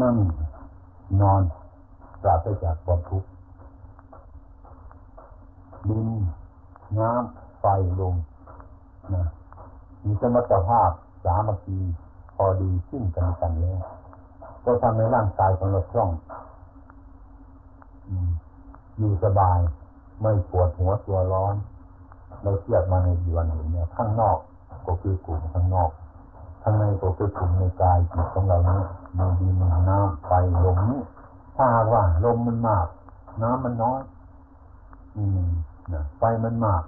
นั่งนอนปราศจากความทุกข์ดินน้ำไฟลมนะมีสมรรถภาพสามัคคีพอดีซึ่งกันกันแล้วก็ทำให้ร่างกายของเราคล่องอยู่สบาย ไม่ปวดหัวตัวร้อน เราเทียบมาในดีวันนึ่งเนี่ยข้างนอกก็คือกลุ่มข้างนอก ข้างในก็คือกลุ่มในกายจิตของเรานี้ มีดินน้ำไฟลมนี้ถ้าว่าลมมันมาก น้ำมันน้อย อืมนะไฟมันมาก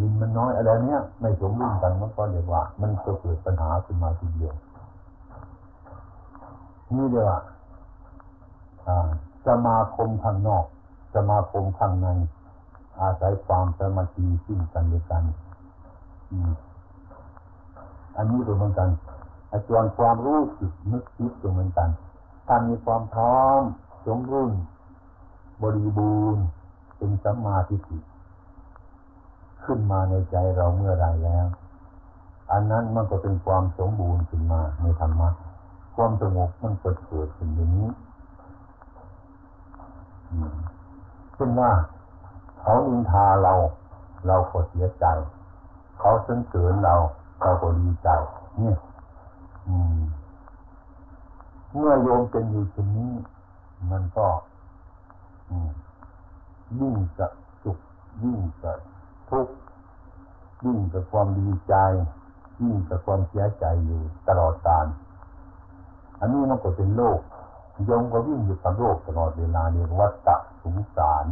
ดินมันน้อยอะไรเนี้ยไม่สมดุลกันมันก็เรียกว่า มันจะเกิดปัญหาขึ้นมาทีเดียวนี่เดียวอะสมาคมข้างนอก สมาคมข้างใน อาศัยความสมาธิซึ่งกันและกันอันนี้ก็เหมือนกัน ส่วนความรู้สึกนึกคิดก็เหมือนกันถ้ามีความพร้อมสมรุ่น บริบูรณ์เป็นสัมมาทิฏฐิขึ้นมาในใจเราเมื่อไรแล้ว อันนั้นมันก็เป็นความสมบูรณ์ขึ้นมาในธรรมะความสงบมันเกิดเกิดขึ้นอย่างนี้เช่นว่าเขานินทาเรา เราก็เสียใจ เขาสนเสริญเรา เราก็ดีใจ เนี่ย เมื่อโยมเป็นอยู่เช่นนี้ มันก็ยิ่งจะสุขยิ่งจะทุกข์ยิ่งจะความดีใจ ยิ่งจะความเสียใจอยู่ตลอดกาลอันนี้มันก็เป็นโลกโยมก็วิ่งอยู่กับโลกตลอดเวลาเรียกวัฏฏะสงสาร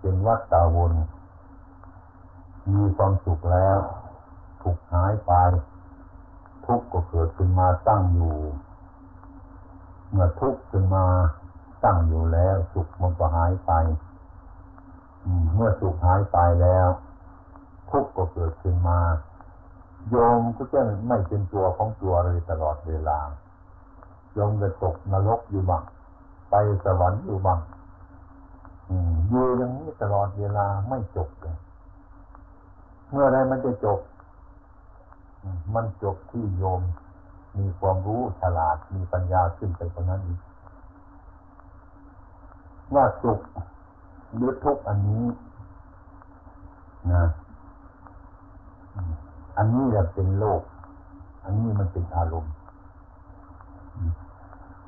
เป็นวัฏฏะวน มีความสุขแล้วทุกหายไป ทุกข์ก็เกิดขึ้นมาตั้งอยู่ เมื่อทุกข์ขึ้นมาตั้งอยู่แล้ว สุขมันก็หายไปเมื่อสุขหายไปแล้ว ทุกข์ก็เกิดขึ้นมา โยมก็จะไม่เป็นตัวของตัวเลยตลอดเวลาโยมจะตกนรกอยู่บ้างไปสวรรค์อยู่บ้างอยู่อย่างนี้ตลอดเวลาไม่จบเลยเมื่อไรมันจะจบ มันจบที่โยม มีความรู้ฉลาดมีปัญญาขึ้นไปกว่านั้นอีกว่าสุขหรือทุกอันนี้นะอันนี้จะเป็นโลก อันนี้มันเป็นอารมณ์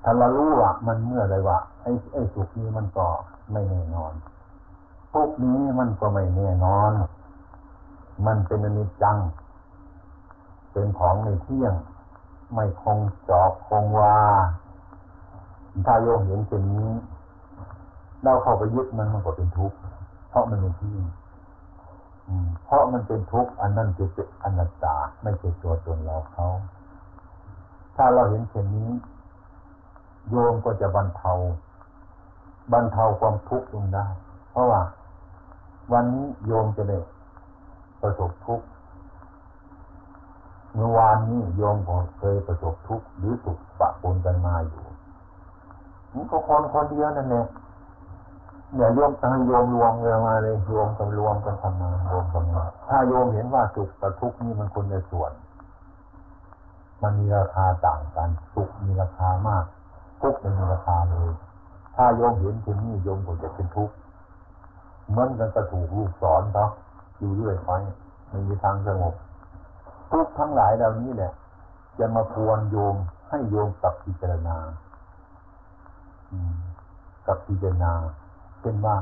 ถ้าเรารู้ว่ามันเมื่อไรว่าไอ้ไอ้สุขนี้มันก็ไม่แน่นอนทุกนี้มันก็ไม่แน่นอน มันเป็นอนิจจัง เป็นของในเที่ยง ไม่คงจอบคงว่าถ้าโยมเห็นเช่นนี้เราเข้าไปยึดมันมันก็เป็นทุกข์เพราะมันเป็นที่เพราะมันเป็นทุกข์อันนั้นจะเป็นอนัตตาไม่ใช่ตัวตนเราเขา ถ้าเราเห็นเช่นนี้ โยมก็จะบรรเทา บรรเทาความทุกข์ลงได้ เพราะว่า วันนี้โยมจะได้ประสบทุกข์ เมื่อวานนี้โยมก็เคยประสบทุกข์หรือสุขปะปนกันมาอยู่มันก็คนคนเดียวนั่นแหละเนี่ยโยมตั้งโยมรวมกันมาเลยโยมกันรวมกันทำมารวมกันมาถ้าโยมเห็นว่าสุขกับทุกข์นี่มันคนในส่วน มันมีราคาต่างกันสุขมีราคามาก ทุกข์ไม่มีราคาเลย ถ้าโยมเห็นเช่นนี้โยมก็จะเป็นทุกข์เหมือนกันกระถูกลูกสอนเขาอยู่เรื่อยไปไม่มีทางสงบ ทุกทั้งหลายเหล่านี้แหละ จะมาพวนโยมให้โยมกับพิจารณากับพิจารณาเป็นว่า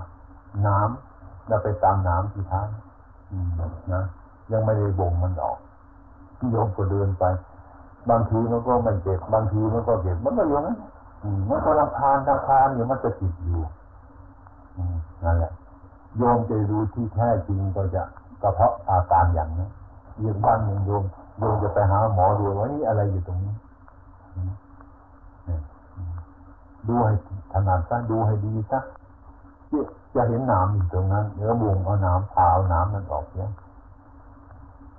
น้ำเราไปตามน้ำที่ท้ายนะยังไม่ได้บ่งมันออกโยมก็เดินไป บางทีมันก็ไม่เจ็บบางทีมันก็เจ็บมันก็อย่นั้นมันก็ลังคาญลังคาญอยู่มันจะติดอยู่นั่นแหละโยมจะรู้ที่แท้จริงก็จะกระเพาะอาการอย่างนั้น อีกบ้านหนึ่งโยมโยมจะไปหาหมอดูว่านี่อะไรอยู่ตรงนี้ดูให้ถนัดซะดูให้ดีซะจะเห็นน้ำอยู่ตรงนั้นเนื้อบุงเอาน้ำเปล่าน้ำมันออกเนี่ย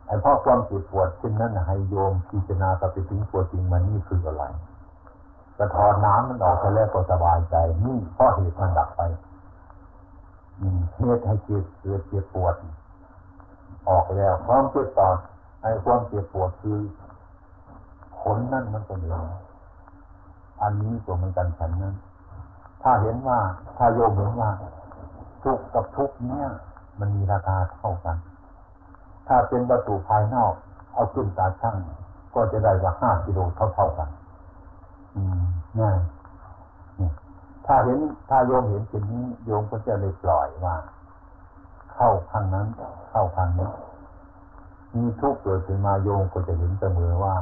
ไอ้พ่อความเจ็บปวดเช่นนั้นให้โยมพิจารณาไปถึงปวดจริงมันนี่คืออะไรกระถอนน้ำมันออกไปแล้วก็สบายใจ นี่เพราะเหตุมันดับไปเหตุให้เจ็บเกิดเจ็บปวด ออกแล้วความเจ็บปวดไอ้ความเจ็บปวดคือผลนั่นมันเป็นอย่างอันนี้ตัวเหมือนกันฉันนั้น ถ้าเห็นว่าถ้าโยมเห็นว่า ทุกกับทุกเนี้ยมันมีราคาเท่ากัน ถ้าเป็นวัตถุภายนอก เอาขึ้นตาช่าง ก็จะได้ว่าห้ากิโลเท่าเท่ากัน อืมง่ายนี่ถ้าเห็นถ้าโยมเห็นเช่นนี้โยมก็จะเลยปล่อยว่า เข้าข้างนั้น เข้าข้างนี้มีทุกข์เกิดขึ้นมาโยมก็จะเห็นเสมอว่า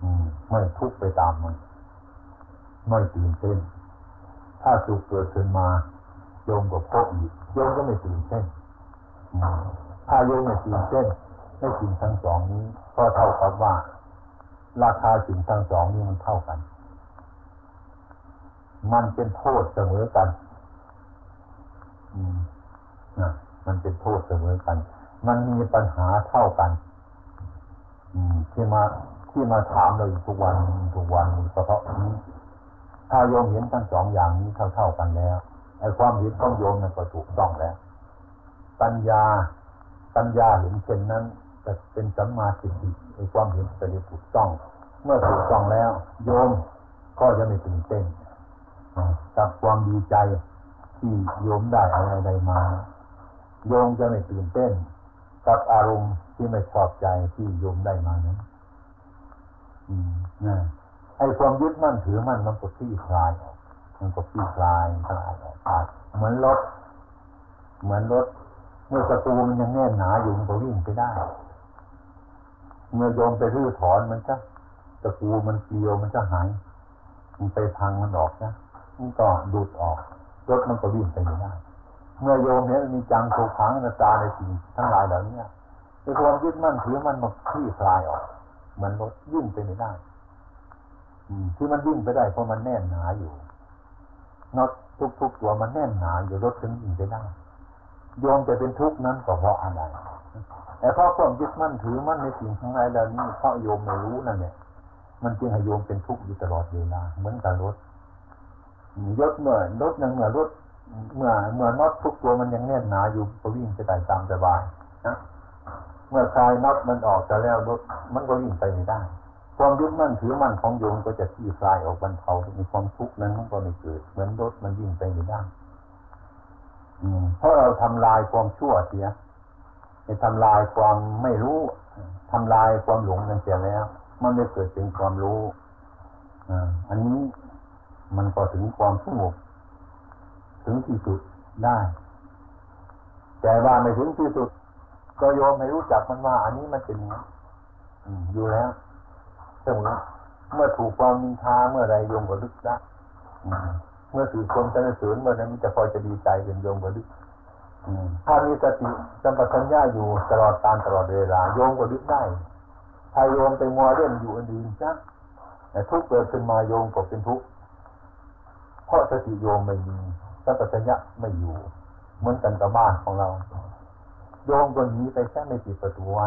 อืมไม่ทุกข์ไปตามมันไม่ตื่นเต้น ถ้าสุขเกิดขึ้นมาโยมก็พบอีกโยมก็ไม่ตื่นเต้นถ้าโยมไม่ตื่นเต้นในสิ่งทั้งสองนี้ ก็เท่ากับว่า ราคาสิ่งทั้งสองนี้มันเท่ากัน มันเป็นโทษเสมอกัน มันเป็นโทษเสมอกัน มันมีปัญหาเท่ากันอืมที่มาที่มาถามเราอยู่ทุกวันทุกวันก็เพราะถ้าโยมเห็นทั้งสองอย่างนี้เท่าเท่ากันแล้วไอ้ความเห็นของโยมนั่นก็ถูกต้องแล้ว ปัญญาปัญญาเห็นเช่นนั้นจะเป็นสัมมาสิทธิไอ้ความเห็นเป็นถูกต้อง เมื่อถูกต้องแล้ว โยมก็จะไม่ตื่นเต้นกับความดีใจที่โยมได้อะไรใดมา โยมจะไม่ตื่นเต้น กับอารมณ์ที่ไม่ชอบใจที่โยมได้มานั้นนะไอ้ความยึดมั่นถือมั่นมันก็คลี่คลายออกมันก็คลี่คลายคลายออกไปเหมือนรถ เหมือนรถ เมื่อตะปูมันยังแน่นหนาอยู่มันก็วิ่งไปได้ เมื่อโยมไปรื้อถอนมันจะตะปูมันเกลียวมันจะหาย มันไปพังมันออกนะมันก็ดูดออกรถมันก็วิ่งไปไม่ได้ เมื่อโยมเห็นมีจังถูกขังนาตาในสิ่งทั้งหลายเหล่านี้ในความยึดมั่นถือมันมันคลี่คลายออก เหมือนรถวิ่งไปไม่ได้ที่มันวิ่งไปได้เพราะมันแน่นหนาอยู่น็อตทุกๆตัวมันแน่นหนาอยู่รถถึงวิ่งไปได้โยมจะเป็นทุกข์นั้นก็เพราะอะไรแต่เพราะความยึดมั่นถือมั่นในสิ่งทั้งหลายเหล่านี้เพราะโยมไม่รู้นั่นแหละมันจึงให้โยมเป็นทุกข์อยู่ตลอดเวลาเหมือนกับรถยศเมื่อรถยังเมื่อรถ เมื่อเมื่อน็อตทุกตัวมันยังแน่นหนาอยู่ก็วิ่งไปได้ตามสบายนะเมื่อคลายน็อตมันออกจะแล้วรถมันก็วิ่งไปไม่ได้ ความยึดมั่นถือมั่นของโยมก็จะที่คลายออกบรรเทามีความทุกข์นั้นมันก็ไม่เกิด เหมือนรถมันวิ่งไปไม่ได้เพราะเราทำลายความชั่วเสียไปทำลายความไม่รู้ทำลายความหลงนั่นเสียแล้ว มันไม่เกิดเป็นความรู้อันนี้มันก็ถึงความสงบ ถึงที่สุดได้ แต่ว่าไม่ถึงที่สุด ก็โยมไม่รู้จักมันว่า อันนี้มันเป็นอยู่แล้วเสมอเมื่อถูกความมินทาเมื่อไรโยมก็ลึกได้เมื่อถูกความสนเสริญเมื่อนั้นจะพอจะดีใจเป็นโยมก็ลึกถ้ามีสติสัมปชัญญะอยู่ตลอดการตลอดเวลาโยมก็ลึกได้ถ้าโยมไปมัวเล่นอยู่อันอื่นจ้ะแต่ทุกเกิดขึ้นมาโยมก็เป็นทุกข์เพราะสติโยมไม่มี สัมปชัญญะไม่อยู่ เหมือนกันกับบ้านของเรา โยมคนนี้ไปแค่ไม่ปิดประตูไว้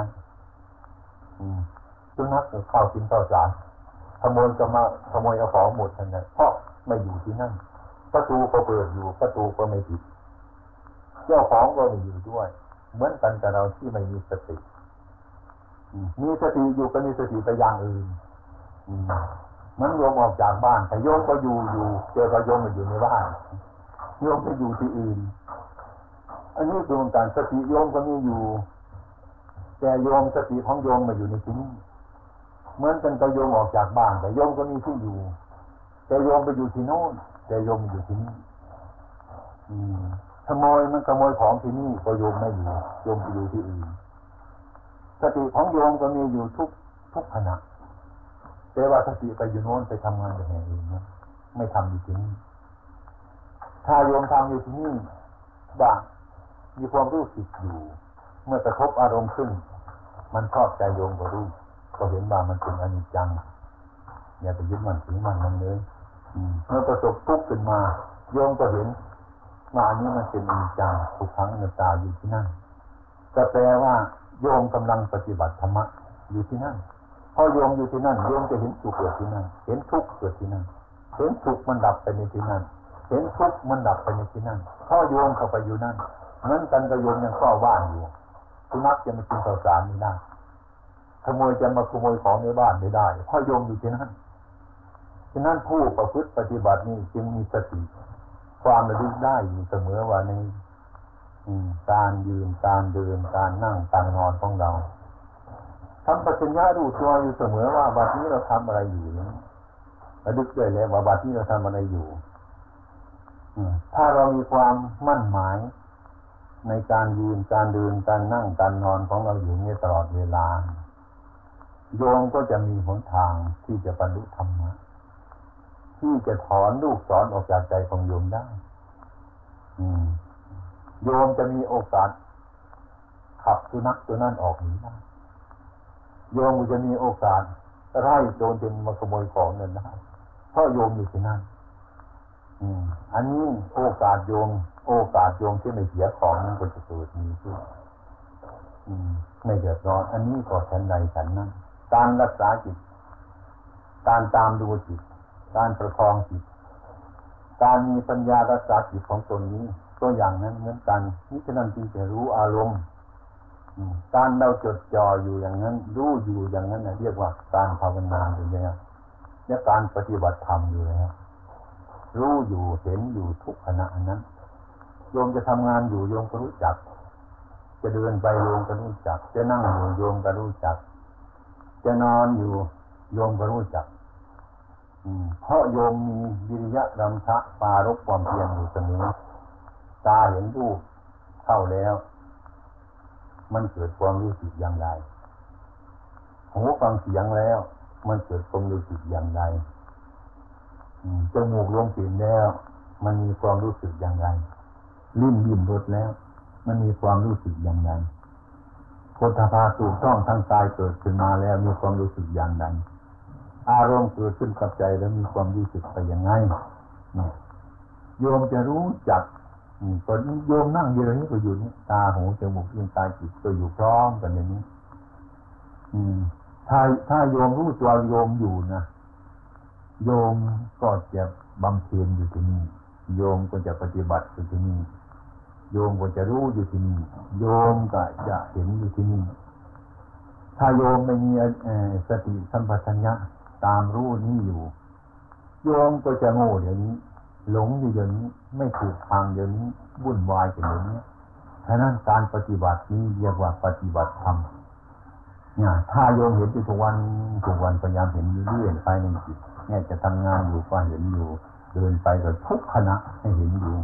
สุนัขเข้ากินข้าวสารขโมยก็มาขโมยเอาของหมดทันทีเพราะไม่อยู่ที่นั่นประตูก็เปิดอยู่ประตูก็ไม่ปิดเจ้าของก็ไม่อยู่ด้วย เหมือนกันกับเราที่ไม่มีสติมีสติอยู่ก็มีสติไปอย่างอื่นมันโยมออกจากบ้านแต่โยมก็อยู่อยู่เจอกับโยมมาอยู่ในบ้าน โยมไปอยู่ที่อื่น อันนี้คือการสติโยมก็มีอยู่ แต่โยมสติของโยมมาอยู่ในที่นี้เหมือนกันกับโยมออกจากบ้านแต่โยมก็มีที่อยู่ แต่โยมไปอยู่ที่โน้นแต่โยมอยู่ที่นี่ขโมยมันขโมยของที่นี่ก็โยมไม่อยู่โยมไปอยู่ที่อื่นสติของโยมก็มีอยู่ทุกทุกขณะแต่ว่าสติไปอยู่โน้นไปทำงานอย่างอื่นนะไม่ทำอยู่ที่นี่ ถ้าโยมทำอยู่ที่นี่บ้างมีความรู้สึกอยู่ เมื่อกระทบอารมณ์ขึ้น มันชอบใจโยมก็รู้ก็เห็นว่ามันเป็นอนิจจังอย่าไปยึดมันถือมันมันเลยเมื่อประสบทุกข์ขึ้นมา โยมก็เห็นว่าอันนี้มันเป็นอนิจจังทุกครั้งอนัตตาอยู่ที่นั่นก็แปลว่าโยมกำลังปฏิบัติธรรมะอยู่ที่นั่นพอโยมอยู่ที่นั่นโยมจะเห็นสุขเกิดที่นั่น เห็นทุกข์เกิดที่นั่น เห็นสุขมันดับไปในที่นั่น เห็นทุกมันดับไปในที่นั่นพ่อโยมเข้าไปอยู่นั่นนั้นกันกับโยมยังเฝ้าบ้านอยู่สุนัขจะมากินข้าวสารไม่ได้ขโมยจะมาขโมยของในบ้านไม่ได้พ่อโยมอยู่ที่นั่นฉะนั้นผู้ประพฤติปฏิบัตินี้จึงมีสติความระลึกได้อยู่เสมอว่าในการยืนการเดินการนั่งการนอนของเราทำปัญญาดูตัวอยู่เสมอว่าบัดนี้เราทำอะไรอยู่ระลึกได้เลยว่าบัดนี้เราทำอะไรอยู่ ถ้าเรามีความมั่นหมาย ในการยืนการเดินการนั่งการนอนของเราอยู่นี้ตลอดเวลา โยมก็จะมีหนทางที่จะบรรลุธรรมะที่จะถอนลูกสอนออกจากใจของโยมได้โยมจะมีโอกาสขับสุนัขตัวนั้นออกหนีได้โยมจะมีโอกาสไล่โจรจนมาขโมยของเงินได้เพราะโยมอยู่ที่นั่น อันนี้โอกาสโยม โอกาสโยมที่ไม่เสียของนั้นก็จะเกิดมีขึ้นไม่เดือดร้อน อันนี้ก็ฉันใดฉันนั้นการรักษาจิต การตามดูจิต การประคองจิต การมีปัญญารักษาจิตของตนนี้ตัวอย่างนั้นเหมือนกันนี่ฉะนั้นจึงจะรู้อารมณ์การเราจดจ่ออยู่อย่างนั้น รู้อยู่อย่างนั้นนะเรียกว่าการภาวนาอยู่แล้วเนี่ยการปฏิบัติธรรมอยู่แล้ว รู้อยู่เห็นอยู่ทุกขณะนั้นโยมจะทำงานอยู่โยมก็รู้จัก จะเดินไปโยมก็รู้จัก จะนั่งอยู่โยมก็รู้จัก จะนอนอยู่โยมก็รู้จักเพราะโยมมีวิริยะรำทะปารกความเพียรอยู่เสมอตาเห็นรูปเข้าแล้ว มันเกิดความรู้สึกอย่างไรหูฟังเสียงแล้ว มันเกิดความรู้สึกอย่างไร จมูกลงกลิ่นแล้ว มันมีความรู้สึกอย่างไร ลิ้นยิ้มรสแล้ว มันมีความรู้สึกอย่างไรโคตภาถูกต้องทั้งกายเกิดขึ้นมาแล้วมีความรู้สึกอย่างไรอารมณ์เกิดขึ้นกับใจแล้วมีความรู้สึกไปอยังไงโยมจะรู้จักตอนนี้โยมนั่งอยู่ตรงนี้ก็อยู่นี่ตาหูจมูกลิ้นกายจิตก็อยู่พร้อมกันอย่างนี้ อืม ถ้าถ้าโยมรู้ตัวโยมอยู่นะ โยมก็จะบำเพ็ญอยู่ที่นี่ โยมก็จะปฏิบัติอยู่ที่นี่ โยมก็จะรู้อยู่ที่นี่ โยมก็จะเห็นอยู่ที่นี่ ถ้าโยมไม่มีสติสัมปชัญญะตามรู้นี่อยู่ โยมก็จะโง่เดี๋ยวนี้ หลงอยู่เดี๋ยวนี้ ไม่ถูกทางเดี๋ยวนี้ วุ่นวายกันเดี๋ยวนี้ฉะนั้นการปฏิบัตินี้เรียกว่าปฏิบัติธรรมเนี่ยถ้าโยมเห็นทุกวันทุกวันพยายามเห็นเรื่อยๆไปในจิต เนี่ยจะทำงานอยู่ก็เห็นอยู่ เดินไปก็ทุกขณะให้เห็นอยู่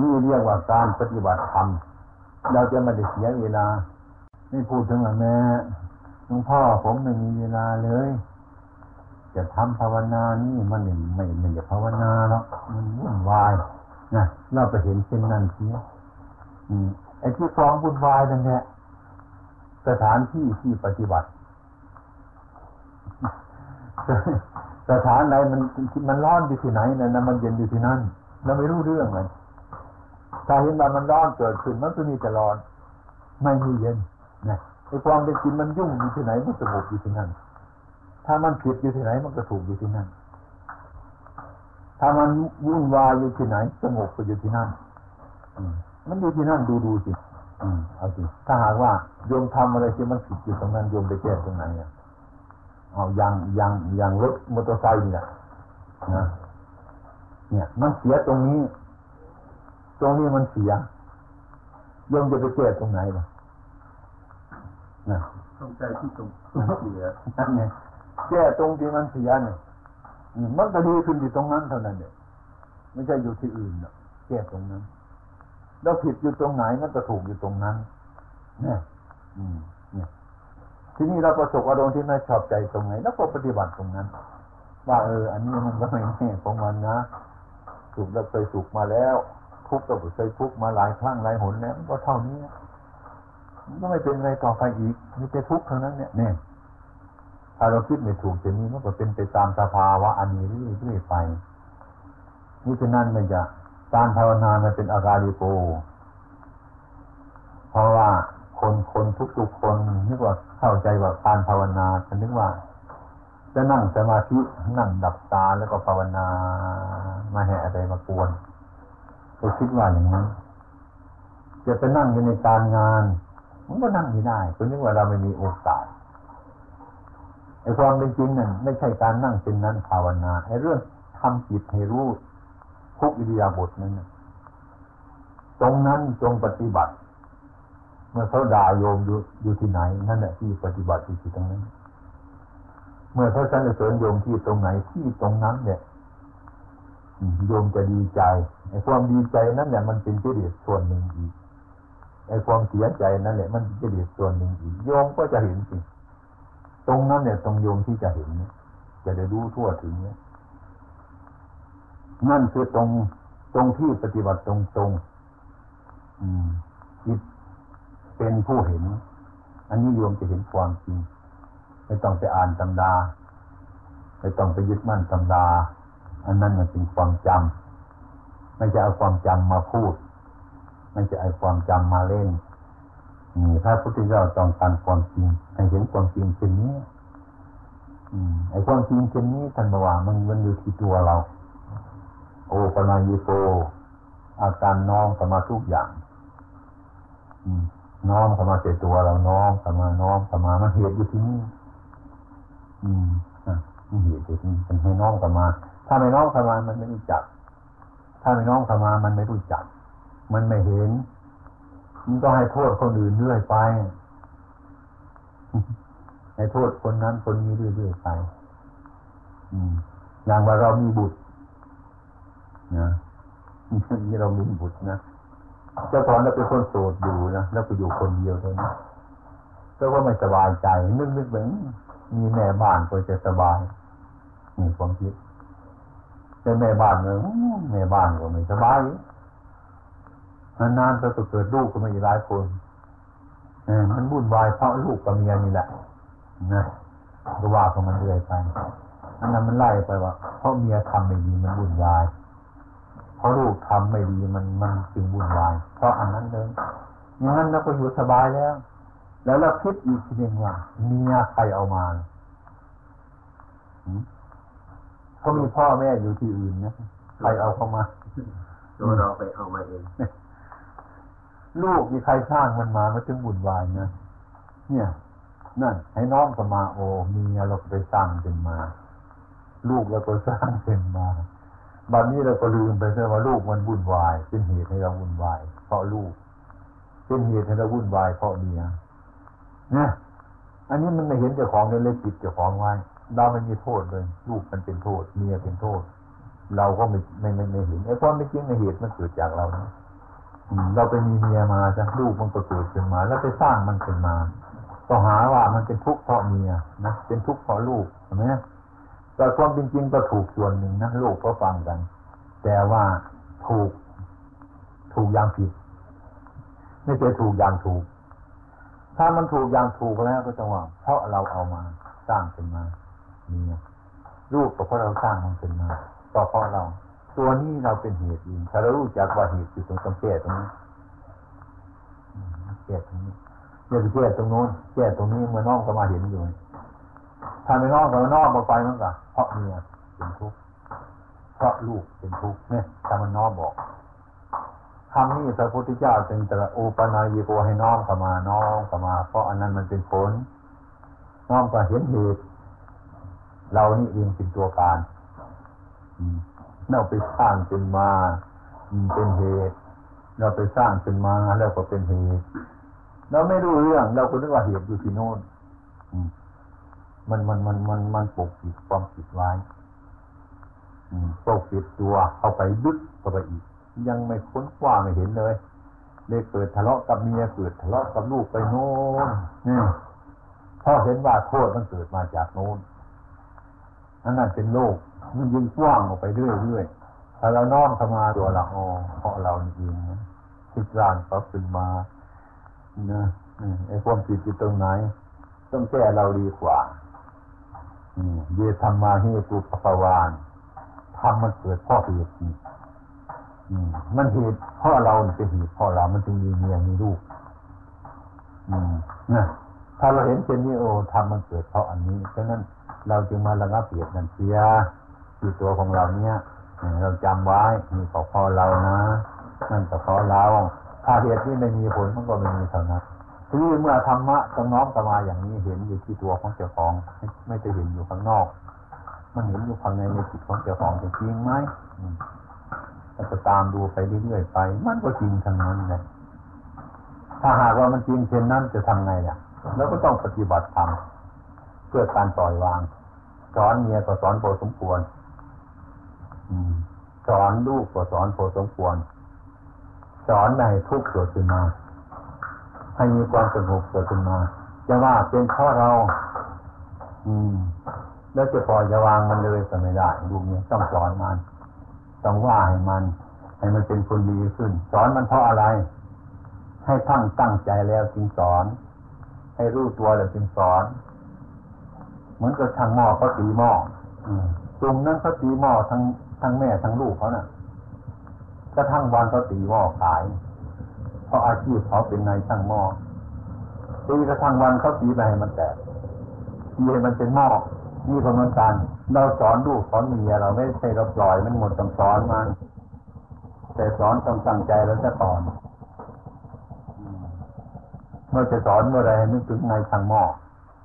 นี่เรียกว่าการปฏิบัติธรรมเราจะไม่ได้เสียเวลา ไม่พูดถึงหลังแม่หลวงพ่อผมไม่มีเวลาเลย จะทำภาวนานี่มันไม่ไม่ไม่จะภาวนาหรอกมันวุ่นวายนะเราไปเห็นเช่นนั้นเสียไอ้ที่ฟ้องวุ่นวายนั่นแหละสถานที่ที่ปฏิบัติ สถานไหนมันมันร้อนอยู่ที่ไหนนั่นมันเย็นอยู่ที่นั่นเราไม่รู้เรื่องเลยถ้าเห็นว่ามันร้อนเกิดขึ้นมันก็มีแต่ร้อน ไม่มีเย็นนะไอ้ความเป็นจริงมันยุ่งอยู่ที่ไหนมันสงบอยู่ที่นั่น ถ้ามันผิดอยู่ที่ไหนมันก็ถูกอยู่ที่นั่น ถ้ามันวุ่นวายอยู่ที่ไหนสงบก็อยู่ที่นั่นมันอยู่ที่นั่นดูดูสิเอาสิถ้าหากว่าโยมทำอะไรที่มันผิดอยู่ตรงนั้นโยมไปแก้ตรงไหนอะ เอาอย่างอย่างอย่างรถมอเตอร์ไซค์เนี่ยนะเนี่ย มันเสียตรงนี้ ตรงนี้มันเสียยงจะไปแก้ตรงไหนล่ะนะตรงใจที่ตรงเสียนั่นไงแก้ตรงที่มันเสียเนี่ยมันก็ดีขึ้นที่ตรงนั้นเท่านั้นเนี่ยไม่ใช่อยู่ที่อื่นนะแก้ตรงนั้นเราผิดอยู่ตรงไหนมันก็ถูกอยู่ตรงนั้นเนี่ยอืมเนี่ย ทีนี้เราประสบอารมณ์ที่ไม่ชอบใจตรงไหนแล้วก็ปฏิบัติตรงนั้น ว่าเออ อันนี้มันก็ไม่แน่ของมันนะสุขเราเคยสุขมาแล้วทุกข์เราเคยทุกข์มาหลายครั้งหลายหนแล้วก็เท่านี้มันก็ไม่เป็นอะไรต่อไปอีกมีแต่ทุกข์เท่านั้นเนี่ยเนี่ยถ้าเราคิดไม่ถูกจะนี้มันก็เป็นไปตามสภาวะอันนี้เรื่อยๆไปนี่ฉะนั้นมันจะการภาวนามันเป็นอาการิโกเพราะว่า คนคนทุกๆคนนึกว่าเข้าใจว่าการภาวนาฉันนึกว่า จะนั่งสมาธินั่งดับตาแล้วก็ภาวนามาแห่อะไรมากวนก็คิดว่าอย่างนั้นจะไปนั่งอยู่ในการงานมันก็นั่งไม่ได้คนนึกว่าเราไม่มีโอกาสไอ้ความเป็นจริงนั่นไม่ใช่การนั่งเป็นนั้นภาวนาไอ้เรื่องทำจิตให้รู้ทุกอิริยาบถนั้นตรงนั้นจงปฏิบัติ เมื่อเขาด่าโยมอยู่อยู่ที่ไหนนั่นแหละที่ปฏิบัติอยู่ที่ตรงนั้น เมื่อเขาสรรเสริญโยมที่ตรงไหนที่ตรงนั้นเนี่ยอืมโยมจะดีใจไอ้ความดีใจนั่นแหละมันเป็นกิเลสส่วนหนึ่งอีกไอ้ความเสียใจนั่นแหละมันเป็นกิเลสส่วนหนึ่งอีกโยมก็จะเห็นจริงตรงนั้นเนี่ยตรงโยมที่จะเห็นเนี่ยจะได้รู้ทั่วถึงเนี่ยนั่นคือตรงตรงที่ปฏิบัติตรงตรงอืมจิต เป็นผู้เห็น อันนี้โยมจะเห็นความจริง ไม่ต้องไปอ่านตำราไม่ต้องไปยึดมั่นตำราอันนั้นมันเป็นความจำไม่จะเอาความจำมาพูด ไม่จะเอาความจำมาเล่นนี่พระพุทธเจ้าต้องการความจริง ให้เห็นความจริงเช่นนี้ไอ้ความจริงเช่นนี้ท่านบอกว่ามันมันอยู่ที่ตัวเรา โอปนายิโกอาการน้อมเข้ามาทุกอย่างอืม น้อมเข้ามาเจตัวเราน้อมเข้ามาน้อมเข้ามามันเหตุอยู่ที่นี่อืมอะมันเหตุอยู่ที่นี่มันให้น้อมเข้ามา ถ้าไม่น้อมเข้ามามันไม่รู้จัก ถ้าไม่น้อมเข้ามามันไม่รู้จัก มันไม่เห็นมันก็ให้โทษคนอื่นเรื่อยไป ให้โทษคนนั้นคนนี้เรื่อยๆไปอืมอย่างว่าเรามีบุตรนะนี่เรามีบุตรนะ เจ้าของเราเป็นคนโสดอยู่นะแล้วก็อยู่คนเดียวเท่านั้นก็ว่าไม่สบายใจนึกๆแบบมีแม่บ้านก็จะสบายมีความคิดแต่แม่บ้านเนี่ยแม่บ้านก็ไม่สบายนานๆก็เกิดลูกก็ไม่หลายคนมันวุ่นวายเพราะลูกกับเมียนี่แหละนะก็ว่าของมันเรื่อยไปอันนั้นมันไล่ไปว่าเพราะเมียทำไม่ดีมันวุ่นวาย เพราะลูกทำไม่ดีมันมันจึงวุ่นวาย เพราะอันนั้นเลยอย่างนั้นเราก็อยู่สบายแล้ว แล้วเราคิดอีกทีหนึ่งว่าเมียใครเอามาหืมเขามีพ่อแม่อยู่ที่อื่นนะใครเอาเข้ามาตัวเราไปเอามาเองลูกมีใครสร้างมันมามันจึงวุ่นวายนะเนี่ย นั่น ให้น้องก็มาโอ้เมียเราก็ไปสร้างเป็นมา ลูกเราก็สร้างเป็นมา บัดนี้เราก็ลืมไปซะว่าลูกมันวุ่นวาย เป็นเหตุให้เราวุ่นวาย เพราะลูก เป็นเหตุให้เราวุ่นวายเพราะเมียเนี่ยอันนี้มันไม่เห็นเจ้าของเลยเลยปิดเจ้าของไว้เราไม่มีโทษเลย ลูกมันเป็นโทษ เมียเป็นโทษ เราก็ไม่ไม่ไม่เห็นไอ้ความไม่จริงในเหตุมันเกิดจากเรานะเราไปมีเมียมาจ้ะลูกมันก็เกิดขึ้นมา แล้วไปสร้างมันขึ้นมา ก็หาว่ามันเป็นทุกข์เพราะเมียนะเป็นทุกข์เพราะลูกใช่ไหม แต่ความเป็นจริงก็ถูกส่วนหนึ่งนะโลกก็ฟังกัน แต่ว่าถูกถูกอย่างผิด ไม่ใช่ถูกอย่างถูก ถ้ามันถูกอย่างถูกแล้วก็จะว่า เพราะเราเอามาสร้างขึ้นมาเนี่ยลูกก็เพราะเราสร้างมันขึ้นมาก็เพราะเรา ตัวนี้เราเป็นเหตุเองถ้าเรารู้จักว่าเหตุอยู่ตรงต้องแก้ตรงนี้แก้ตรงนี้อย่าไปแก้ตรงโน้นแก้ตรงนี้เมื่อน้องก็มาเห็นอยู่ ถ้าไม่นองก็นอกมาไปมันก็เพราะเมียเป็นทุกข์เพราะลูกเป็นทุกข์เนี่ยถ้ามันน้อมบอกคำนี้พระพุทธเจ้าจึงตรัสโอปนายโกให้น้อมเข้ามาน้อมเข้ามา เพราะอันนั้นมันเป็นผลน้อมก็เห็นเหตุเรานี่เองเป็นตัวการเราไปสร้างเป็นมาเป็นเหตุ เราไปสร้างเป็นมาแล้วก็เป็นเหตุเราไม่รู้เรื่องเราก็นึกว่าเหตุอยู่ที่โน่น มันมันมันมันมันปกปิดความผิดไว้อืมปกปิดตัวเข้าไปลึกเข้าไปอีก ยังไม่ค้นคว้าไม่เห็นเลยเลยเกิดทะเลาะกับเมียเกิดทะเลาะกับลูกไปโน่นนี่เพราะเห็นว่าโทษมันเกิดมาจากโน้นอันนั้นเป็นโลกมันยิ่งกว้างออกไปเรื่อยๆถ้าเราน้อมเข้ามาตัวเราอ๋อเพราะเรานี่เองนะคิดร่างเขาขึ้นมานะอืมไอ้ความผิดอยู่ตรงไหน ต้องแก้เราดีกว่าอืม เยธรรมาหิตุปปวานทำมันเกิดเพราะเหตุนี่อืมมันเหตุเพราะเราเป็นเหตุเพราะเรา มันจึงมีเมียมีลูกนะถ้าเราเห็นเช่นนี้โอ้ทำมันเกิดเพราะอันนี้ฉะนั้นเราจึงมาระงับเหตุนั่นเสียที่ตัวของเราเนี้ยเราจำไว้มีขอพอเรานะนั่นก็เพราะเรา ถ้าเหตุที่ไม่มีผลมันก็ไม่มีเท่านั้น ทีนี้เมื่อธรรมะต้องน้อมกลมาอย่างนี้เห็นอยู่ที่ตัวของเจ้าของไม่ไม่ได้เห็นอยู่ข้างนอก มันเห็นอยู่ข้างในในจิตของเจ้าของจริงไหมมเราจะตามดูไปเรื่อยๆไป มันก็จริงทั้งนั้นเลยถ้าหากว่ามันจริงเช่นนั้นจะทำไงล่ะแล้วก็ต้องปฏิบัติธรรมเพื่อการปล่อยวางสอนเมียก็สอนพอสมควรอืมสอนลูกก็สอนพอสมควร สอนในทุกข์เกิดขึ้นมา ให้มีความสงบเกิดขึ้นมา จะว่าเป็นเพราะเรา อืม แล้วจะปล่อยจะวางมันเลยก็ไม่ได้ลูกเนี่ยต้องสอนมัน ต้องว่าให้มัน ให้มันเป็นคนดีขึ้น สอนมันเพราะอะไร ให้ตั้งตั้งใจแล้วจึงสอน ให้รู้ตัวแล้วจึงสอนเหมือนกับทางหม้อเขาตีหม้ออืมตรงนั้นเขาตีหม้อทั้งทั้งแม่ทั้งลูกเขาน่ะก็ทั้งวันเขาตีหม้อขาย เพราะอาชีพเขาเป็นนายช่างหม้อตีกระทั่งวันเขาตีไปให้มันแตกตีให้มันเป็นหม้อนี่ก็เหมือนกันเราสอนลูกสอนเมียเราไม่ใช่เราปล่อยมันหมดต้องสอนมันแต่สอนต้องตั้งใจแล้วจะก่อนเมื่อจะสอนเมื่อไรให้นึกถึงนายช่างหม้อ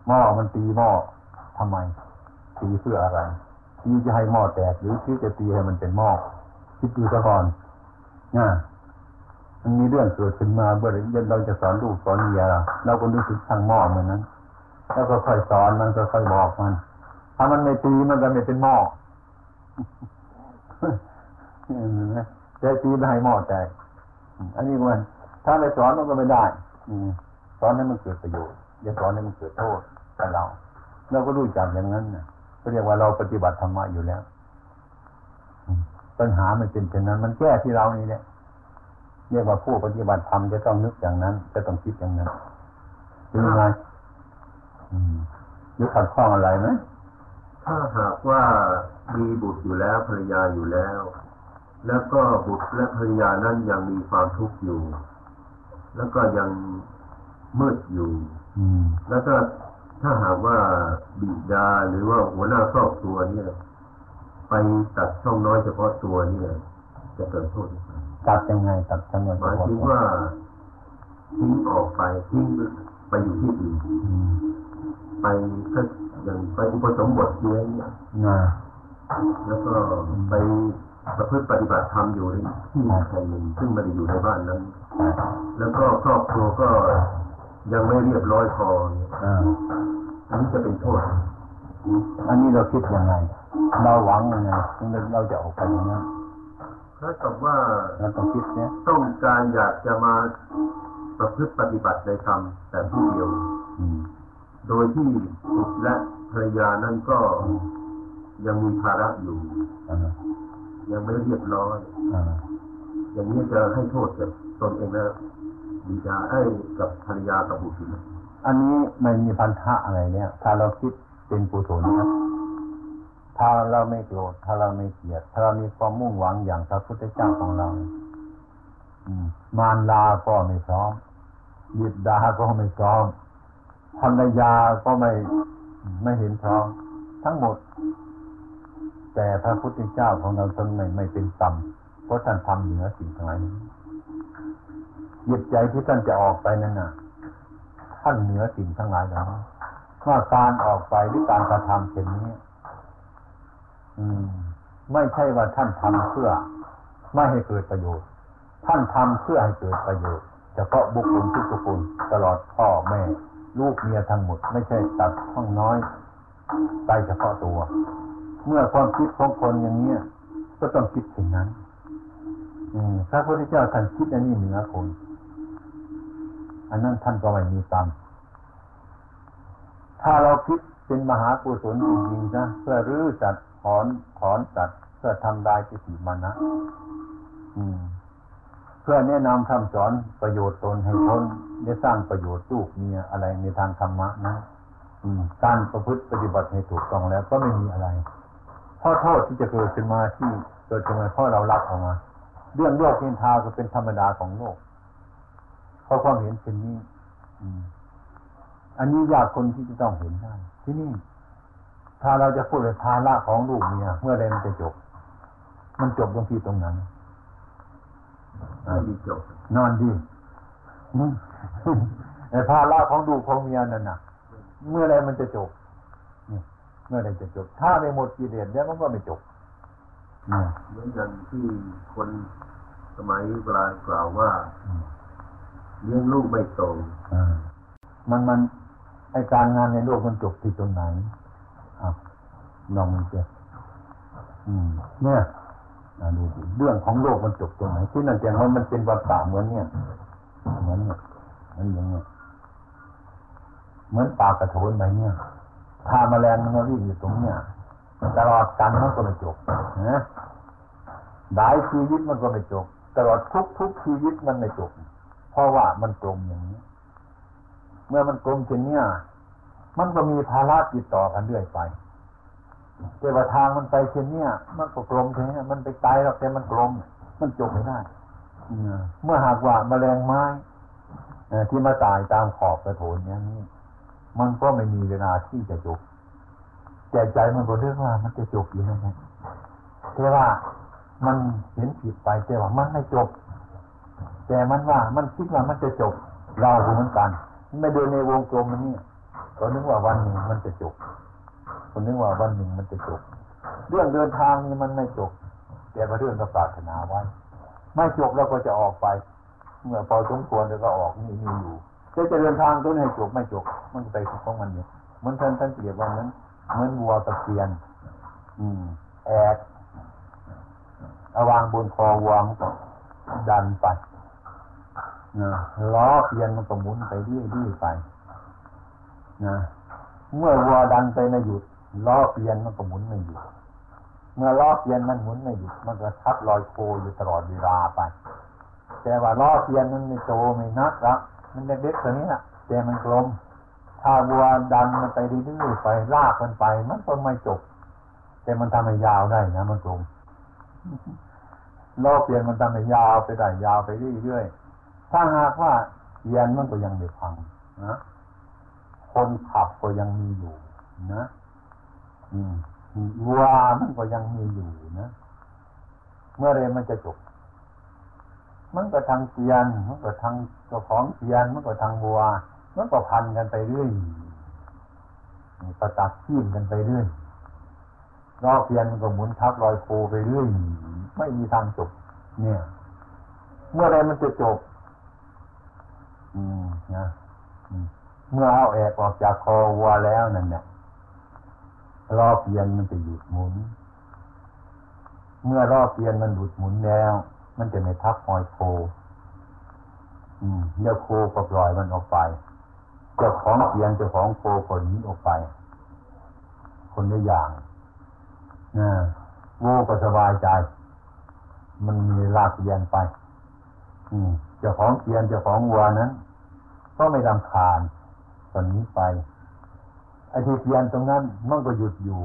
หม้อมันตีหม้อทำไมตีเพื่ออะไรตีจะให้หม้อแตกหรือที่จะตีให้มันเป็นหม้อคิดดูซะก่อนนะ มันมีเรื่องเกิดขึ้นมาเมื่อเราจะสอนลูกสอนเมียเราเราก็รู้สึกช่างหม้อเหมือนนั้น แล้วก็ค่อยสอนมันก็ค่อยบอกมัน ถ้ามันไม่ตีมันก็ไม่เป็นหม้อเห็นไหมแต่ตีไม่ให้หม้อแตกอันนี้มันถ้าไม่สอนมันก็ไม่ได้ อืสอนให้มันเกิดประโยชน์อย่าสอนให้มันเกิดโทษกับเราเราก็รู้จักอย่างนั้นนะก็เรียกว่าเราปฏิบัติธรรมะอยู่แล้วปัญหามันเป็นเช่นนั้น มันแก้ที่เรานี่แหละ เรียกว่าผู้ปฏิบัติธรรมจะต้องนึกอย่างนั้น จะต้องคิดอย่างนั้นเป็นยังไงอืมหรือขัดข้องอะไรไหมถ้าหากว่ามีบุตรอยู่แล้วภรรยาอยู่แล้ว แล้วก็บุตรและภรรยานั้นยังมีความทุกข์อยู่ แล้วก็ยังมืดอยู่อืมแล้วก็ถ้าหากว่าบิดาหรือว่าหัวหน้าครอบครัวเนี่ย ไปตัดช่องน้อยเฉพาะตัวเนี่ย จะเกิดโทษหรือเปล่า ตัดยังไงตัดจำนวนหมายถึงว่าทิ้งออกไปทิ้งไปอยู่ที่อื่นอืมไปก็อย่างไปอุปสมบทเลี้ยงเนี่ยนะแล้วก็ไปประพฤติปฏิบัติธรรมอยู่ในที่แห่งหนึ่งซึ่งไม่ได้อยู่ในบ้านนั้น แล้วก็ครอบครัวก็ยังไม่เรียบร้อยพอเนี่ยอ่าอันนี้จะเป็นโทษ อันนี้เราคิดยังไง เราหวังยังไงถึงเราจะออกไปอย่างนั้น ถ้ากับว่าเราต้องคิดเนี่ยต้องการอยากจะมาประพฤติปฏิบัติในธรรมแต่ผู้เดียวอืมโดยที่บุตรและภรรยานั้นก็ยังมีภาระอยู่อ่ายังไม่เรียบร้อยอ่าอย่างนี้จะให้โทษกับตนเองและบิดาไอ้ยกับภรรยากับบุตรนะอันนี้ไม่มีพันธะอะไรเนี่ย ถ้าเราคิดเป็นกุศลนะ ถ้าเราไม่โกรธถ้าเราไม่เกลียดถ้าเรามีความมุ่งหวังอย่างพระพุทธเจ้าของเราอืมารดาก็ไม่พร้อมบิดาก็ไม่พร้อมภรรยาก็ไม่ไม่เห็นพร้อมทั้งหมด แต่พระพุทธเจ้าของเราทรงไม่ไม่เป็นต่ำเพราะท่านทำเหนือสิ่งทั้งหลายนี้จิตใจที่ท่านจะออกไปนั่นน่ะท่านเหนือสิ่งทั้งหลายเหล่านี้ว่าการออกไปหรือการกระทำเช่นนี้ ไม่ใช่ว่าท่านทำเพื่อ ไม่ให้เกิดประโยชน์ ท่านทำเพื่อให้เกิดประโยชน์เฉพาะบุคคลทุกคนตลอดพ่อแม่ ลูกเมียทั้งหมด ไม่ใช่ตัดห้องน้อยไปเฉพาะตัว เมื่อความคิดของคนอย่างเนี้ยก็ต้องคิดถึงนั้น อืมพระพุทธเจ้าท่านคิดอันนี้เหนือคน อันนั้นท่านก็ไม่มีกรรมถ้าเราคิดเป็นมหากุศลจริงๆนะเพื่อรื้อสัต ถอนถอนสัตว์เพื่อทำลายจิติมานะอืมเพื่อแนะนำคำสอนประโยชน์ตนให้พ้นได้สร้างประโยชน์ลูกเมียอะไรในทางธรรมะนะอืมการประพฤติปฏิบัติให้ถูกต้องแล้วก็ไม่มีอะไรเพราะโทษที่จะเกิดขึ้นมาที่เกิดขึ้นมาเพราะเรารับออกมา เรื่องโลกนินทาก็เป็นธรรมดาของโลกเพราะความเห็นเช่นนี้อืมอันนี้ยากคนที่จะต้องเห็นได้ที่นี่ ถ้าเราจะพูดเลยภาระของลูกเมียเมื่อใดมันจะจบ มันจบตรงที่ตรงนั้นไม่มีจบ นอนดีอืมในภาระของดูกของเมียนั่นน่ะ เมื่อไรมันจะจบนี่เมื่อไรจะจบ ถ้าไม่หมดกิเลสแล้วมันก็ไม่จบเนี่ยเหมือนอย่างที่คนสมัยโบราณกล่าวว่าอืมเลี้ยงลูกไม่โตอ่ามันมันไอการงานในโลกมันจบที่ตรงไหนอะ ลองดูสิอืมเนี่ยดูสิเรื่องของโลกมันจบตรงไหนที่นั่นแต่ว่ามันเป็นวัฏฏะเหมือนเนี่ยเหมือนเนี่ยเหมือนอย่างเงี้ยเหมือนปลากระโถนไปเนี่ยถ้าแมลงมันวิ่งอยู่ตรงเนี้ยตลอดกันมันก็ไม่จบนะหลายชีวิตมันก็ไม่จบ ตลอดทุกทุกชีวิตมันไม่จบ เพราะว่ามันกลมอย่างนี้ เมื่อมันกลมเช่นเนี้ย มันก็มีภาระติดต่อกันเรื่อยไปแต่ว่าทางมันไปเช่นเนี้ยมันก็กลมเช่นนี้มันไปไกลหรอกแต่มันกลม มันจบไม่ได้เมื่อหากว่าแมลงไม้ที่มาตายตามขอบกระโถนอย่างนี้ มันก็ไม่มีเวลาที่จะจบแต่ใจมันก็เรื่องว่ามันจะจบอยู่นั่นแหละแต่ว่ามันเห็นผิดไปแต่ว่ามันไม่จบ แต่มันว่ามันคิดว่ามันจะจบเราเหมือนกันไม่เดินในวงกลมมันเนี่ย ก็นึกว่าวันหนึ่งมันจะจบคนนึกว่าวันหนึ่งมันจะจบ เรื่องเดินทางนี่มันไม่จบ แต่ว่าเรื่องก็ปรารถนาไว้ ไม่จบเราก็จะออกไป เมื่อพอสมควรแล้วก็ออกนี่มีอยู่จะจะเดินทางตัวไหนจบไม่จบ มันก็ไปของมันเนี่ยเหมันท่านท่านเปรียบว่าเหมือนเหมือนวัวตะเกียน อืม แอกเอาวางบนคอวัวมันก็ดันไปนะล้อเปลี่ยนมันก็หมุนไปเรื่อยๆไป นะเมื่อวัวดันไปไม่หยุดล้อเปลี่ยนมันก็หมุนไม่หยุดเมื่อล้อเปลี่ยนมันหมุนไม่หยุดมันก็ทับรอยโคอยู่ตลอดเวลาไป แต่ว่าล้อเปลี่ยนมันไม่โตไม่นักละมันเล็กๆตัวนี้นะแต่มันกลม ถ้าวัวดันมันไปเรื่อยๆไปลากมันไป มันก็ไม่จบ แต่มันทำให้ยาวได้นะมันกลมล้อเปลี่ยนมันทำให้ยาวไปได้ยาวไปเรื่อยๆถ้าหากว่าเปลี่ยนมันก็ยังไม่พังนะ คนขับก็ยังมีอยู่นะอืมวัวมันก็ยังมีอยู่นะ เมื่อไรมันจะจบ มันก็ทางเปลี่ยน มันก็ทางเจ้าของเปลี่ยน มันก็ทางวัว มันก็พันกันไปเรื่อยประตักขี้มกันไปเรื่อยล้อเปลี่ยนมันก็หมุนทับรอยโคไปเรื่อยไม่มีทางจบ เนี่ย เมื่อไรมันจะจบ อืมนะ เมื่อเอาแอกออกจากคอวัวแล้วนั่นเนี่ยรอบเปลียนมันจะหยุดหมุน เมื่อรอบเปลียนมันหยุดหมุนแล้ว มันจะไม่ทับหอยโคอืมเดี๋ยโคก็ปล่อยมันออกไปเจ้าของเปลียนเจ้าของโคคนนี้ออกไป คนละอย่างนะโวก็สบายใจ มันมีลากเปลียนไป อืเจ้าของเปลียนเจ้าของวัวนั้นก็ไม่รำคาญ คนนี้ไปไอ้ที่เปลี่ยนตรงนั้นมันก็หยุดอยู่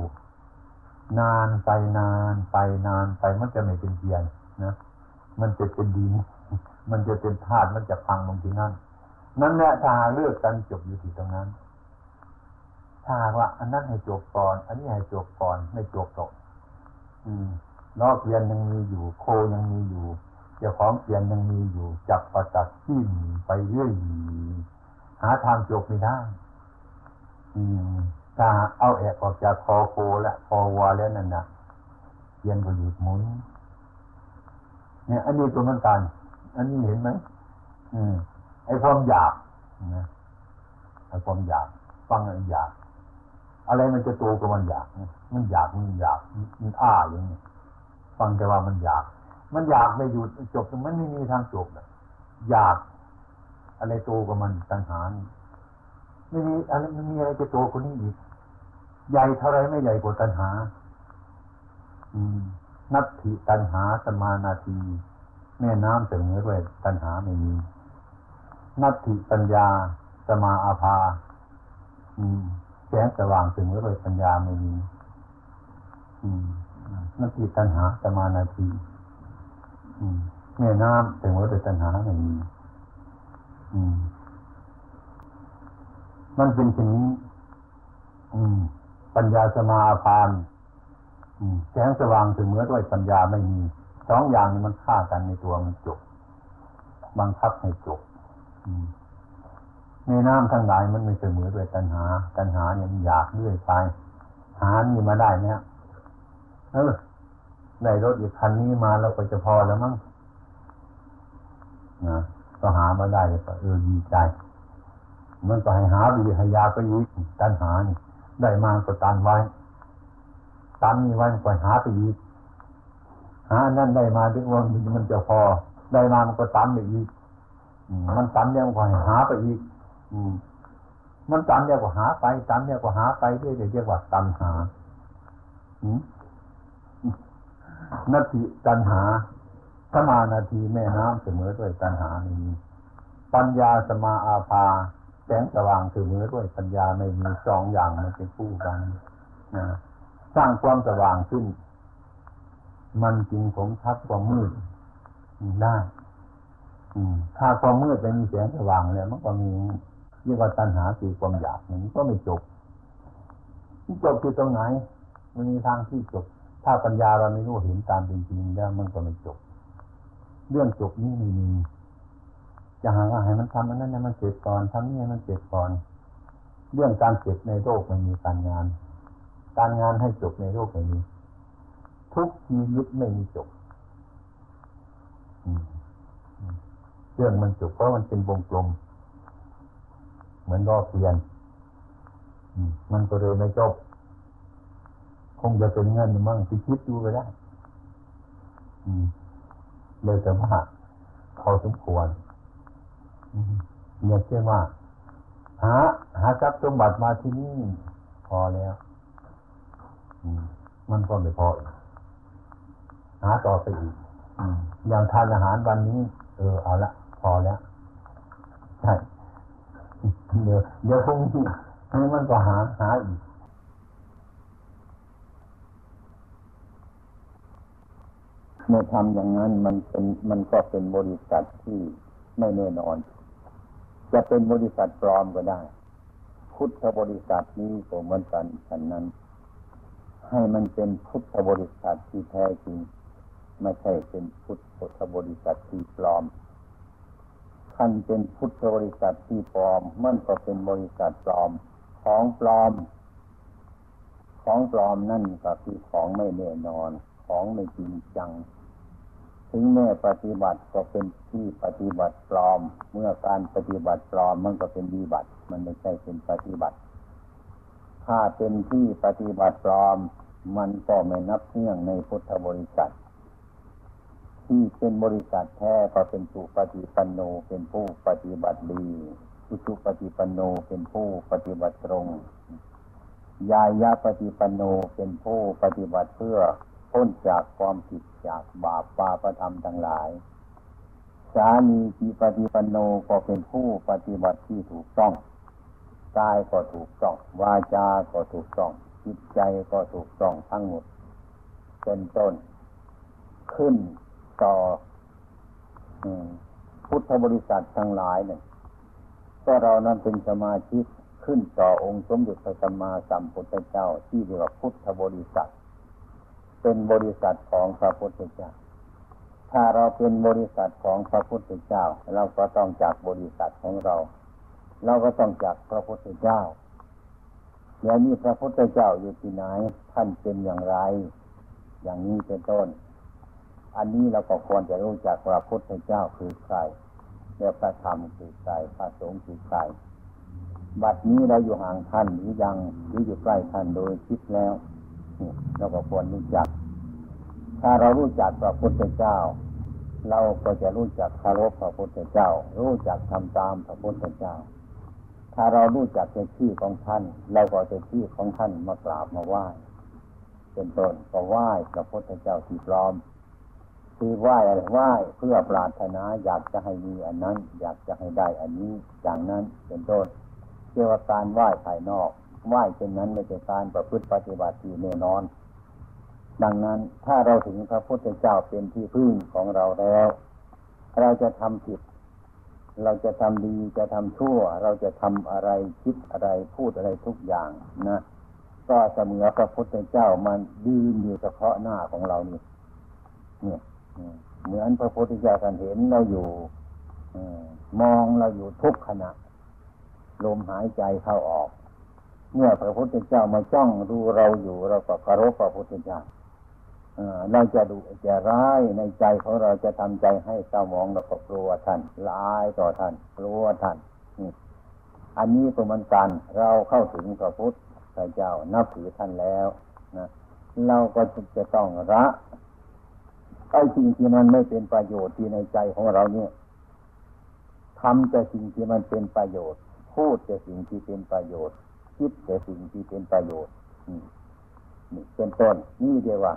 นานไปนานไปนานไปมันจะไม่เป็นเปลี่ยนนะมันจะเป็นดินมันจะเป็นธาตุมันจะพังลงที่นั่น นั่นแหละถ้าเลือกกันจบอยู่ที่ตรงนั้นถ้าว่า อันนั้นให้จบก่อน อันนี้ให้จบก่อนไม่จบหรอกอืมล้อเปลี่ยนยังมีอยู่ โคยังมีอยู่เจ้าของเปลี่ยนยังมีอยู่จับประจักษ์ขี้นไปเรื่อย หาทางจบไม่ได้อืมถ้าเอาแอกออกจากคอโคและคอวัวแล้วนั่นนะเปลี่ยนก็หยุดหมุน เนี่ย อันนี้ตัวมันกันอันนี้เห็นไหมอืมไอ้ความอยากนะไอ้ความอยาก ฟังไอ้อยาก อะไรมันจะโตกับมันอยาก มันอยากมันอยากมันอ้าอย่างนี้ฟังแต่ว่ามันอยาก มันอยากไม่หยุดจบมันไม่มีทางจบอยาก อะไรโตกับมันตัณหานี่ไม่มีอะไรไม่มีอะไรจะโตกว่านี้อีก ใหญ่เท่าไรไม่ใหญ่กว่าตัณหา อืม นัตถิตัณหาสมานาที แม่น้ำเสมอด้วยตัณหาไม่มี นัตถิปัญญา สมาอาภา อืมแสงสว่างถึงด้วยปัญญาไม่มี อืมนัตถิตัณหาสมานาที อืมแม่น้ำถึงด้วยตัณหาไม่มี มันเป็นเช่นนี้ปัญญาสมาอานแสงสว่างถึงเมื่อด้วยปัญญาไม่มีสองอย่างนี้มันฆ่ากันในตัวมันจบบังคับให้จบในน้ำทั้งหลายมันไม่เสมอด้วยตัณหา ตัณหาเนี่ยมันอยากเรื่อยไป หานี่มาได้เนี่ยเออได้รถอีกคันนี้มาแล้วก็จะพอแล้วมั้งนะ ก็หามาได้ก็เออดีใจ มันก็ให้หาวิริยาไปอีกตัณหานี่ได้มาก็ตันไว้ตันนี่ไว้ก็หาไปอีกหานั่นได้มาถึงวันมันจะพอ ได้มามันก็ตันไปอีกมันตันเนี่ยมันก็ให้หาไปอีก อืมมันตันเนี่ยก็หาไปตันเนี่ยก็หาไปเรื่อยๆเรียกว่าตันหานาทีตันหา สมานาทีแม่น้ำเสมอด้วยตันหานี้ปัญญาสมาอาภาแสงสว่างเสมอด้วยปัญญาไม่มีสองอย่างมันเป็นคู่กันนะสร้างความสว่างขึ้น มันจริงผมทับความมืดได้ถ้าความมืดไม่มีแสงสว่างเนี่ยมันก็มีเรียกว่าตัณหาคือความอยากมันก็ไม่จบจบคือตรงไหนมันมีทางที่จบ ถ้าปัญญาเราไม่รู้เห็นตามเป็นจริงแล้วมันก็ไม่จบ เรื่องจบนี้ไม่มีจะหาว่าให้มันทำอันนั้นให้มันเสร็จก่อนทำนี่ให้มันเสร็จก่อน เรื่องการเสร็จในโลกมันมีการงาน การงานให้จบในโลกไม่มีทุกชีวิตไม่มีจบเรื่องมันจบเพราะมันเป็นวงกลม เหมือนรอบเรียนมันก็เลยไม่จบ คงจะเป็นเงินมั่งคิดดูไปได้ เลยแต่ว่าพอสมควรเนี่ยเชื่อว่าหาหาทรัพย์สมบัติมาที่นี่พอแล้วมันก็ไม่พออีกหาต่อไปอีกอย่างทานอาหารวันนี้ เออเอาละพอแล้วใช่เดี๋ยวเดี๋ยวพรุ่งนี้มันก็หาหาอีก เมื่อทำอย่างนั้นมันเป็นมันก็เป็นบริษัทที่ไม่แน่นอน จะเป็นบริษัทปลอมก็ได้ พุทธบริษัทนี้ก็เหมือนกันฉันนั้น ให้มันเป็นพุทธบริษัทที่แท้จริงไม่ใช่เป็นพุทธบริษัทที่ปลอมท่านเป็นพุทธบริษัทที่ปลอม มันก็เป็นบริษัทปลอม ของปลอม ของปลอมนั่นก็คือของไม่แน่นอน ของไม่จริงจัง ถึงแม้ปฏิบัติก็เป็นที่ปฏิบัติปลอม เมื่อการปฏิบัติปลอมมันก็เป็นดีบัติ มันไม่ใช่เป็นปฏิบัติ ถ้าเป็นที่ปฏิบัติปลอม มันก็ไม่นับเนื่องในพุทธบริษัทที่เป็นบริษัทแท้ก็เป็นสุปฏิปันโนเป็นผู้ปฏิบัติดีสุปฏิปันโนเป็นผู้ปฏิบัติตรงยายาปฏิปันโนเป็นผู้ปฏิบัติเพื่อ พ้นจากความผิดจากบาปปาประธรรมทั้งหลาย สามีจีปฏิปันโนก็เป็นผู้ปฏิบัติที่ถูกต้องกายก็ถูกต้อง วาจาก็ถูกต้อง จิตใจก็ถูกต้องทั้งหมดเป็นต้น ขึ้นต่อพุทธบริษัททั้งหลายเนี่ยก็เรานั้นเป็นสมาชิกขึ้นต่อองค์สมเด็จพระสัมมาสัมพุทธเจ้าที่เรียกว่าพุทธบริษัท เป็นบริษัทของพระพุทธเจ้า ถ้าเราเป็นบริษัทของพระพุทธเจ้า เราก็ต้องจากบริษัทของเรา เราก็ต้องจากพระพุทธเจ้าเดี๋ยวนี้พระพุทธเจ้าอยู่ที่ไหน ท่านเป็นอย่างไร อย่างนี้เป็นต้น อันนี้เราก็ควรจะรู้จักพระพุทธเจ้าคือใครเดี๋ยวพระธรรมคือใครพระสงฆ์คือใครบัดนี้เราอยู่ห่างท่านหรือยังหรืออยู่ใกล้ท่านโดยคิดแล้วเราก็ควรรู้จัก ถ้าเรารู้จักพระพุทธเจ้า เราก็จะรู้จักคารพพระพุทธเจ้า รู้จักทำตามพระพุทธเจ้า ถ้าเรารู้จักในชื่อของท่าน เราก็จะชื่อของท่านมากราบมาไหว้เป็นต้นก็ไหว้พระพุทธเจ้าที่พร้อมคือไหว้อะไรไหว้เพื่อปรารถนาอยากจะให้มีอันนั้น อยากจะให้ได้อันนี้อย่างนั้นเป็นต้นเรียกว่าการไหว้ภายนอกไหว้เช่นนั้นไม่ใช่การประพฤติปฏิบัติที่แน่นอน ดังนั้นถ้าเราถึงพระพุทธเจ้าเป็นที่พึ่งของเราแล้ว เราจะทำผิด เราจะทำดีจะทำชั่ว เราจะทำอะไรคิดอะไรพูดอะไรทุกอย่างนะก็เสมอพระพุทธเจ้ามันยืนอยู่เฉพาะหน้าของเรานี่เนี่ยเหมือนพระพุทธเจ้าท่านเห็นเราอยู่มองเราอยู่ทุกขณะลมหายใจเข้าออก เมื่อพระพุทธเจ้ามาจ้องดูเราอยู่เราก็เคารพพระพุทธเจ้า เราจะดูจะร้ายในใจของเราจะทำใจให้เศร้าหมองเราก็กลัวท่านร้ายต่อท่านกลัวท่านอันนี้ก็เหมือนกันเราเข้าถึงพระพุทธเจ้านับถือท่านแล้วนะเราก็จะต้องละไอ้สิ่งที่มันไม่เป็นประโยชน์ที่ในใจของเราเนี่ยทำแต่สิ่งที่มันเป็นประโยชน์ พูดแต่สิ่งที่เป็นประโยชน์ คิดแต่สิ่งที่เป็นประโยชน์นี่เป็นต้นนี่เดียวว่า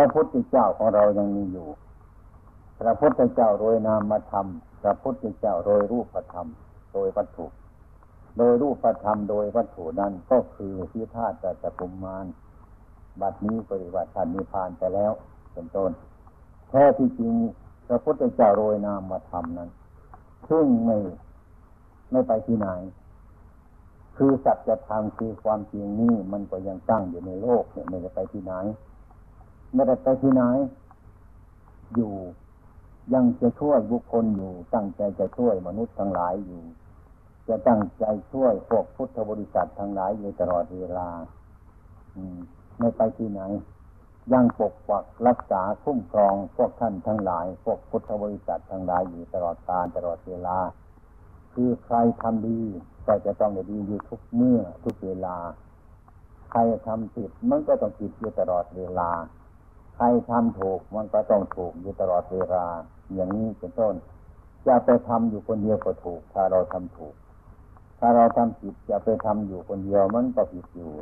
ระพุทธเจ้าของเรายังมีอยู่ พระพุทธเจ้าโดยนามธรรม พระพุทธเจ้าโดยรูปธรรม โดยวัตถุ โดยรูปธรรมโดยวัตถุนั้นก็คือที่ธาตุจักรุมมานบัดนี้ปฏิบัติท่านนิพพานไปแล้วเป็นต้นแท้ที่จริงพระพุทธเจ้าโรยนามมาทำนั้นซึ่งไม่ไม่ไปที่ไหน คือสัจธรรมคือความจริงนี้มันก็ยังตั้งอยู่ในโลกเนี่ยไม่ได้ไปที่ไหน ไม่ได้ไปที่ไหน อยู่ ยังจะช่วยบุคคลอยู่ ตั้งใจจะช่วยมนุษย์ทั้งหลายอยู่ จะตั้งใจช่วยพวกพุทธบริษัททั้งหลายอยู่ตลอดเวลา อืม ไม่ไปที่ไหน ยังปกปักรักษาคุ้มครองพวกท่านทั้งหลาย พวกพุทธบริษัททั้งหลายอยู่ตลอดกาลตลอดเวลา คือใครทำดีก็จะต้องได้ดีอยู่ทุกเมื่อทุกเวลา ใครทำผิดมันก็ต้องผิดอยู่ตลอดเวลา ใครทำถูกมันก็ต้องถูกอยู่ตลอดเวลา อย่างนี้เป็นต้น จะไปทำอยู่คนเดียวก็ถูก ถ้าเราทำถูก ถ้าเราทำผิดจะไปทำอยู่คนเดียวมันก็ผิดอยู่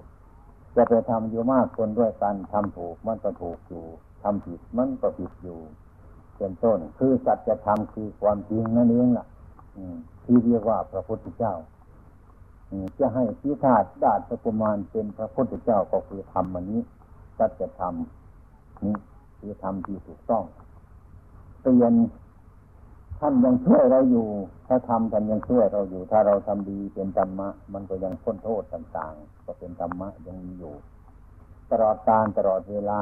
จะไปทำอยู่มากคนด้วยกันทำถูกมันก็ถูกอยู่ทำผิดมันก็ผิดอยู่เป็นต้น คือสัจธรรมคือความจริงนั่นเองล่ะที่เรียกว่าพระพุทธเจ้าจะให้พิธาดาตกุมารเป็นพระพุทธเจ้าก็คือธรรมอันนี้สัจธรรม นี่คือธรรมที่ถูกต้องเปลี่ยนท่านยังช่วยเราอยู่ ถ้าทำท่านยังช่วยเราอยู่ ถ้าเราทำดีเป็นธรรมะ มันก็ยังพ้นโทษต่างๆ ก็เป็นธรรมะยังมีอยู่ ตลอดการตลอดเวลา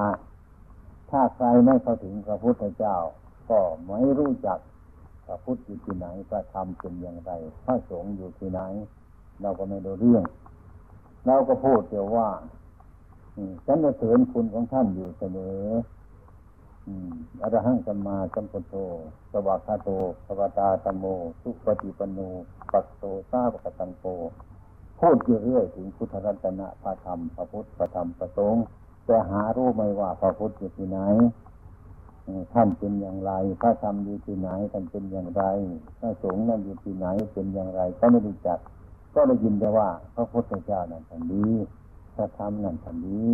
ถ้าใครไม่เข้าถึงพระพุทธเจ้า ก็ไม่รู้จักพระพุทธอยู่ที่ไหนพระธรรมเป็นอย่างไรพระสงฆ์อยู่ที่ไหน เราก็ไม่รู้เรื่อง เราก็พูดเดียวว่า ฉันจะเสริญคุณของท่านอยู่เสมออรหังสัมมาสัมพุทโธสวัสโตสวัตาตโม สุปฏิปันโน ปัสโตสาวกตังโกพูดเรื่อยถึงพุทธรัตนะพระธรรมพระพุทธพระธรรมพระสงฆ์แต่หารู้ไหมว่าพระพุทธอยู่ที่ไหนท่านเป็นอย่างไร พระธรรมอยู่ที่ไหนท่านเป็นอย่างไร พระสงฆ์นั้นอยู่ที่ไหนเป็นอย่างไร ก็ไม่รู้จัก ก็ได้ยินแต่ว่า พระพุทธเจ้านั้นท่านดี พระธรรมนั้นท่านดี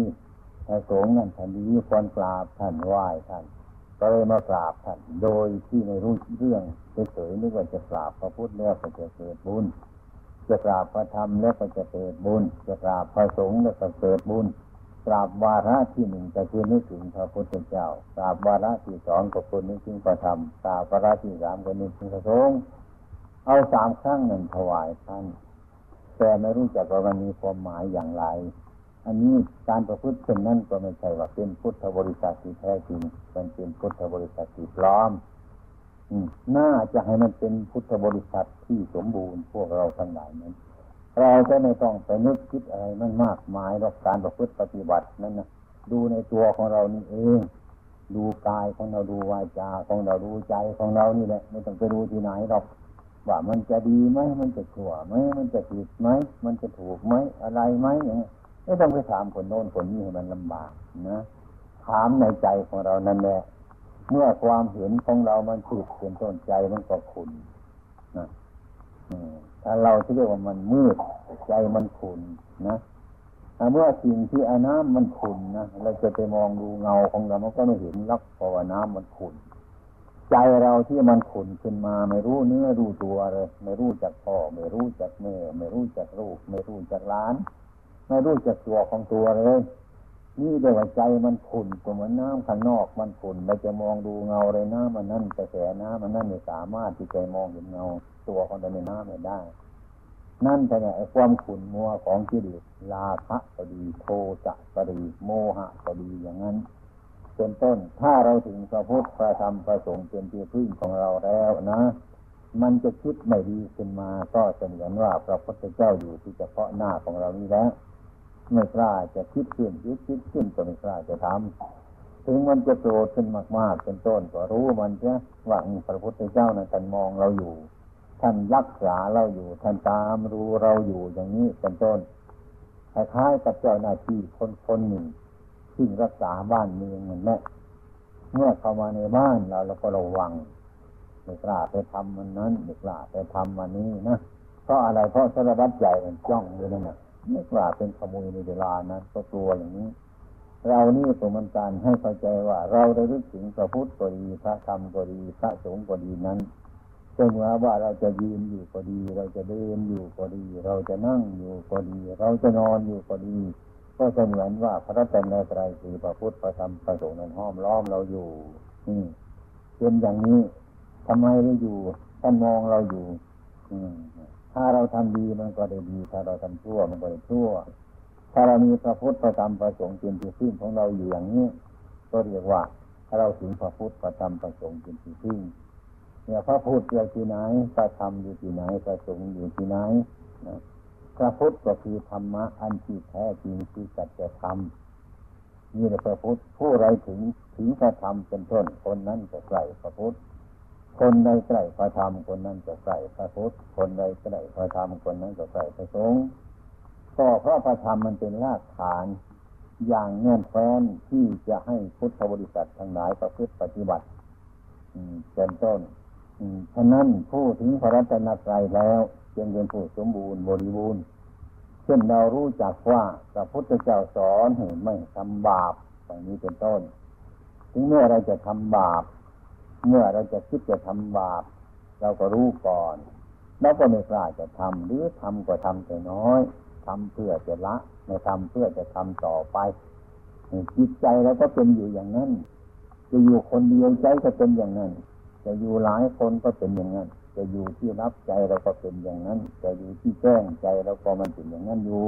พระสงฆ์นั่นท่านดีควรกราบท่านไหว้ท่านก็เลยมากราบท่านโดยที่ในรู้เรื่องเฉยๆนึกว่าจะกราบพระพุทธแล้วก็จะเกิดบุญ จะกราบพระธรรมแล้วก็จะเกิดบุญ จะกราบพระสงฆ์แล้วก็เกิดบุญกราบวาระที่หนึ่งก็คือนึกถึงพระพุทธเจ้ากราบวาระที่สองก็คือนึกถึงพระธรรมกราบวาระที่สามก็นึกถึงพระสงฆ์เอาสามครั้งหนึ่งถวายท่านแต่ไม่รู้จักว่ามันมีความหมายอย่างไร อันนี้การประพฤติเช่นนั้นก็ไม่ใช่ว่าเป็นพุทธบริษัทที่แท้จริงมันเป็นพุทธบริษัทที่ปลอมน่าจะให้มันเป็นพุทธบริษัทที่สมบูรณ์พวกเราทั้งหลายนั้น เราจะไม่ต้องไปนึกคิดอะไรมันมากมายหรอกการประพฤติปฏิบัตินั้นนะดูในตัวของเรานี่เอง ดูกายของเราดูวาจาของเราดูใจของเรานี่แหละไม่ต้องไปดูที่ไหนหรอกว่ามันจะดีไหมมันจะชั่วไหมมันจะผิดไหมมันจะถูกไหมอะไรไหมอย่างนี้ ไม่ต้องไปถามคนโน้นคนนี้ให้มันลำบากนะถามในใจของเรานั่นแหละเมื่อความเห็นของเรามันผิดเป็นต้นใจมันก็ขุนนะถ้าเราที่เรียกว่ามันมืดใจมันขุนนะเมื่อสิ่งที่อาน้ำมันขุนนะเราจะไปมองดูเงาของเรามันก็ไม่เห็นลักเพราะว่าน้ำมันขุนใจเราที่มันขุนขึ้นมา ไม่รู้เนื้อรู้ตัวเลย ไม่รู้จักพ่อ ไม่รู้จักแม่ ไม่รู้จักลูก ไม่รู้จักล้าน ไม่รู้จักตัวของตัวเลยนี่เดี๋ยวใจมันขุ่นตัวเหมือนน้ำข้างนอกมันขุ่นเราจะมองดูเงาเลยน้ำมันนั่นกระแสน้ำมันนั่นไม่สามารถที่จะมองเห็นเงา ตัวของตัวในน้ำไม่ได้ นั่นแต่ไอ้ความขุ่นมัวของกิเลสลาภะก็ดีโทสะก็ดีโมหะก็ดีอย่างนั้นเป็นต้น ถ้าเราถึงพระพุทธพระธรรมพระสงฆ์เป็นที่พึ่งของเราแล้วนะ มันจะคิดไม่ดีขึ้นมาก็เสมือนว่าพระพุทธเจ้าอยู่ที่เฉพาะหน้าของเรานี้แล้ว ไม่กล้าจะคิดขึ้นคิดคิดขึ้นก็ไม่กล้าจะทำถึงมันจะโกรธขึ้นมากๆเป็นต้นก็รู้มันเช่ว่าพระพุทธเจ้านะท่านมองเราอยู่ ท่านรักษาเราอยู่ ท่านตามรู้เราอยู่อย่างนี้เป็นต้นคล้ายๆกับเจ้าหน้าที่คนคนหนึ่งที่รักษาบ้านเมืองเหมือนแม่เมื่อเข้ามาในบ้านเราเราก็ระวังไม่กล้าไปทำมันนั้นไม่กล้าไปทำมันนี้นะเพราะอะไรเพราะสารวัตรใหญ่มันจ้องอยู่นั่นนะ ไม่กล้าเป็นขโมยในเวลานั้นก็กลัวอย่างนี้ เรานี่ตัวมันการให้เข้าใจว่า เราได้รู้ถึงพระพุทธก็ดีพระธรรมก็ดีพระสงฆ์ก็ดีนั้นเช่นว่าเราจะยืนอยู่ก็ดี เราจะเดินอยู่ก็ดี เราจะนั่งอยู่ก็ดี เราจะนอนอยู่ก็ดี ก็เสมือนว่าพระรัตนตรคือพระพุทธพระธรรมพระสงฆ์นั้นห้อมล้อมเราอยู่นี่เป็นอย่างนี้ทำไมเราอยู่ท่านมองเราอยู่ อืม ถ้าเราทำดีมันก็ได้ดี ถ้าเราทำชั่วมันก็ได้ชั่ว ถ้าเรามีพระพุทธพระธรรมพระสงฆ์เป็นที่พึ่งของเราอยู่อย่างนี้ ก็เรียกว่าถ้าเราถึงพระพุทธพระธรรมพระสงฆ์เป็นที่พึ่งเนี่ยพระพุทธอยู่ที่ไหนพระธรรมอยู่ที่ไหนพระสงฆ์อยู่ที่ไหนนะพระพุทธก็คือธรรมะอันที่แท้จริงคือสัจธรรมนี่แหละพระพุทธผู้ไรถึงถึงพระธรรมเป็นต้นคนนั้นจะใกล้พระพุทธ คนใดใกล้พระธรรมคนนั้นจะใกล้พระพุทธ คนใดใกล้พระธรรมคนนั้นจะใกล้พระสงฆ์ก็เพราะพระธรรมมันเป็นรากฐาน อย่างเงื่นแฟ้นที่จะให้พุทธบริษัททั้งหลายประพฤติปฏิบัติเป็นต้นฉะนั้นผู้ถึงพระรัตนตรัยแล้วจึงเป็นผู้สมบูรณ์บริบูรณ์เช่นเรารู้จักว่าพระพุทธเจ้าสอนให้ไม่ทำบาปอย่างนี้เป็นต้น ถึงเมื่อเราจะทำบาป เมื่อเราจะคิดจะทำบาปเราก็รู้ก่อนแล้วก็ไม่กล้าจะทำหรือทำก็ทำแต่น้อยทำเพื่อจะละไม่ทำเพื่อจะทำต่อไปจิตใจเราก็เป็นอยู่อย่างนั้น จะอยู่คนเดียวใจก็เป็นอย่างนั้น จะอยู่หลายคนก็เป็นอย่างนั้น จะอยู่ที่รับใจเราก็เป็นอย่างนั้น จะอยู่ที่แจ้งใจเราก็มันเป็นอย่างนั้นอยู่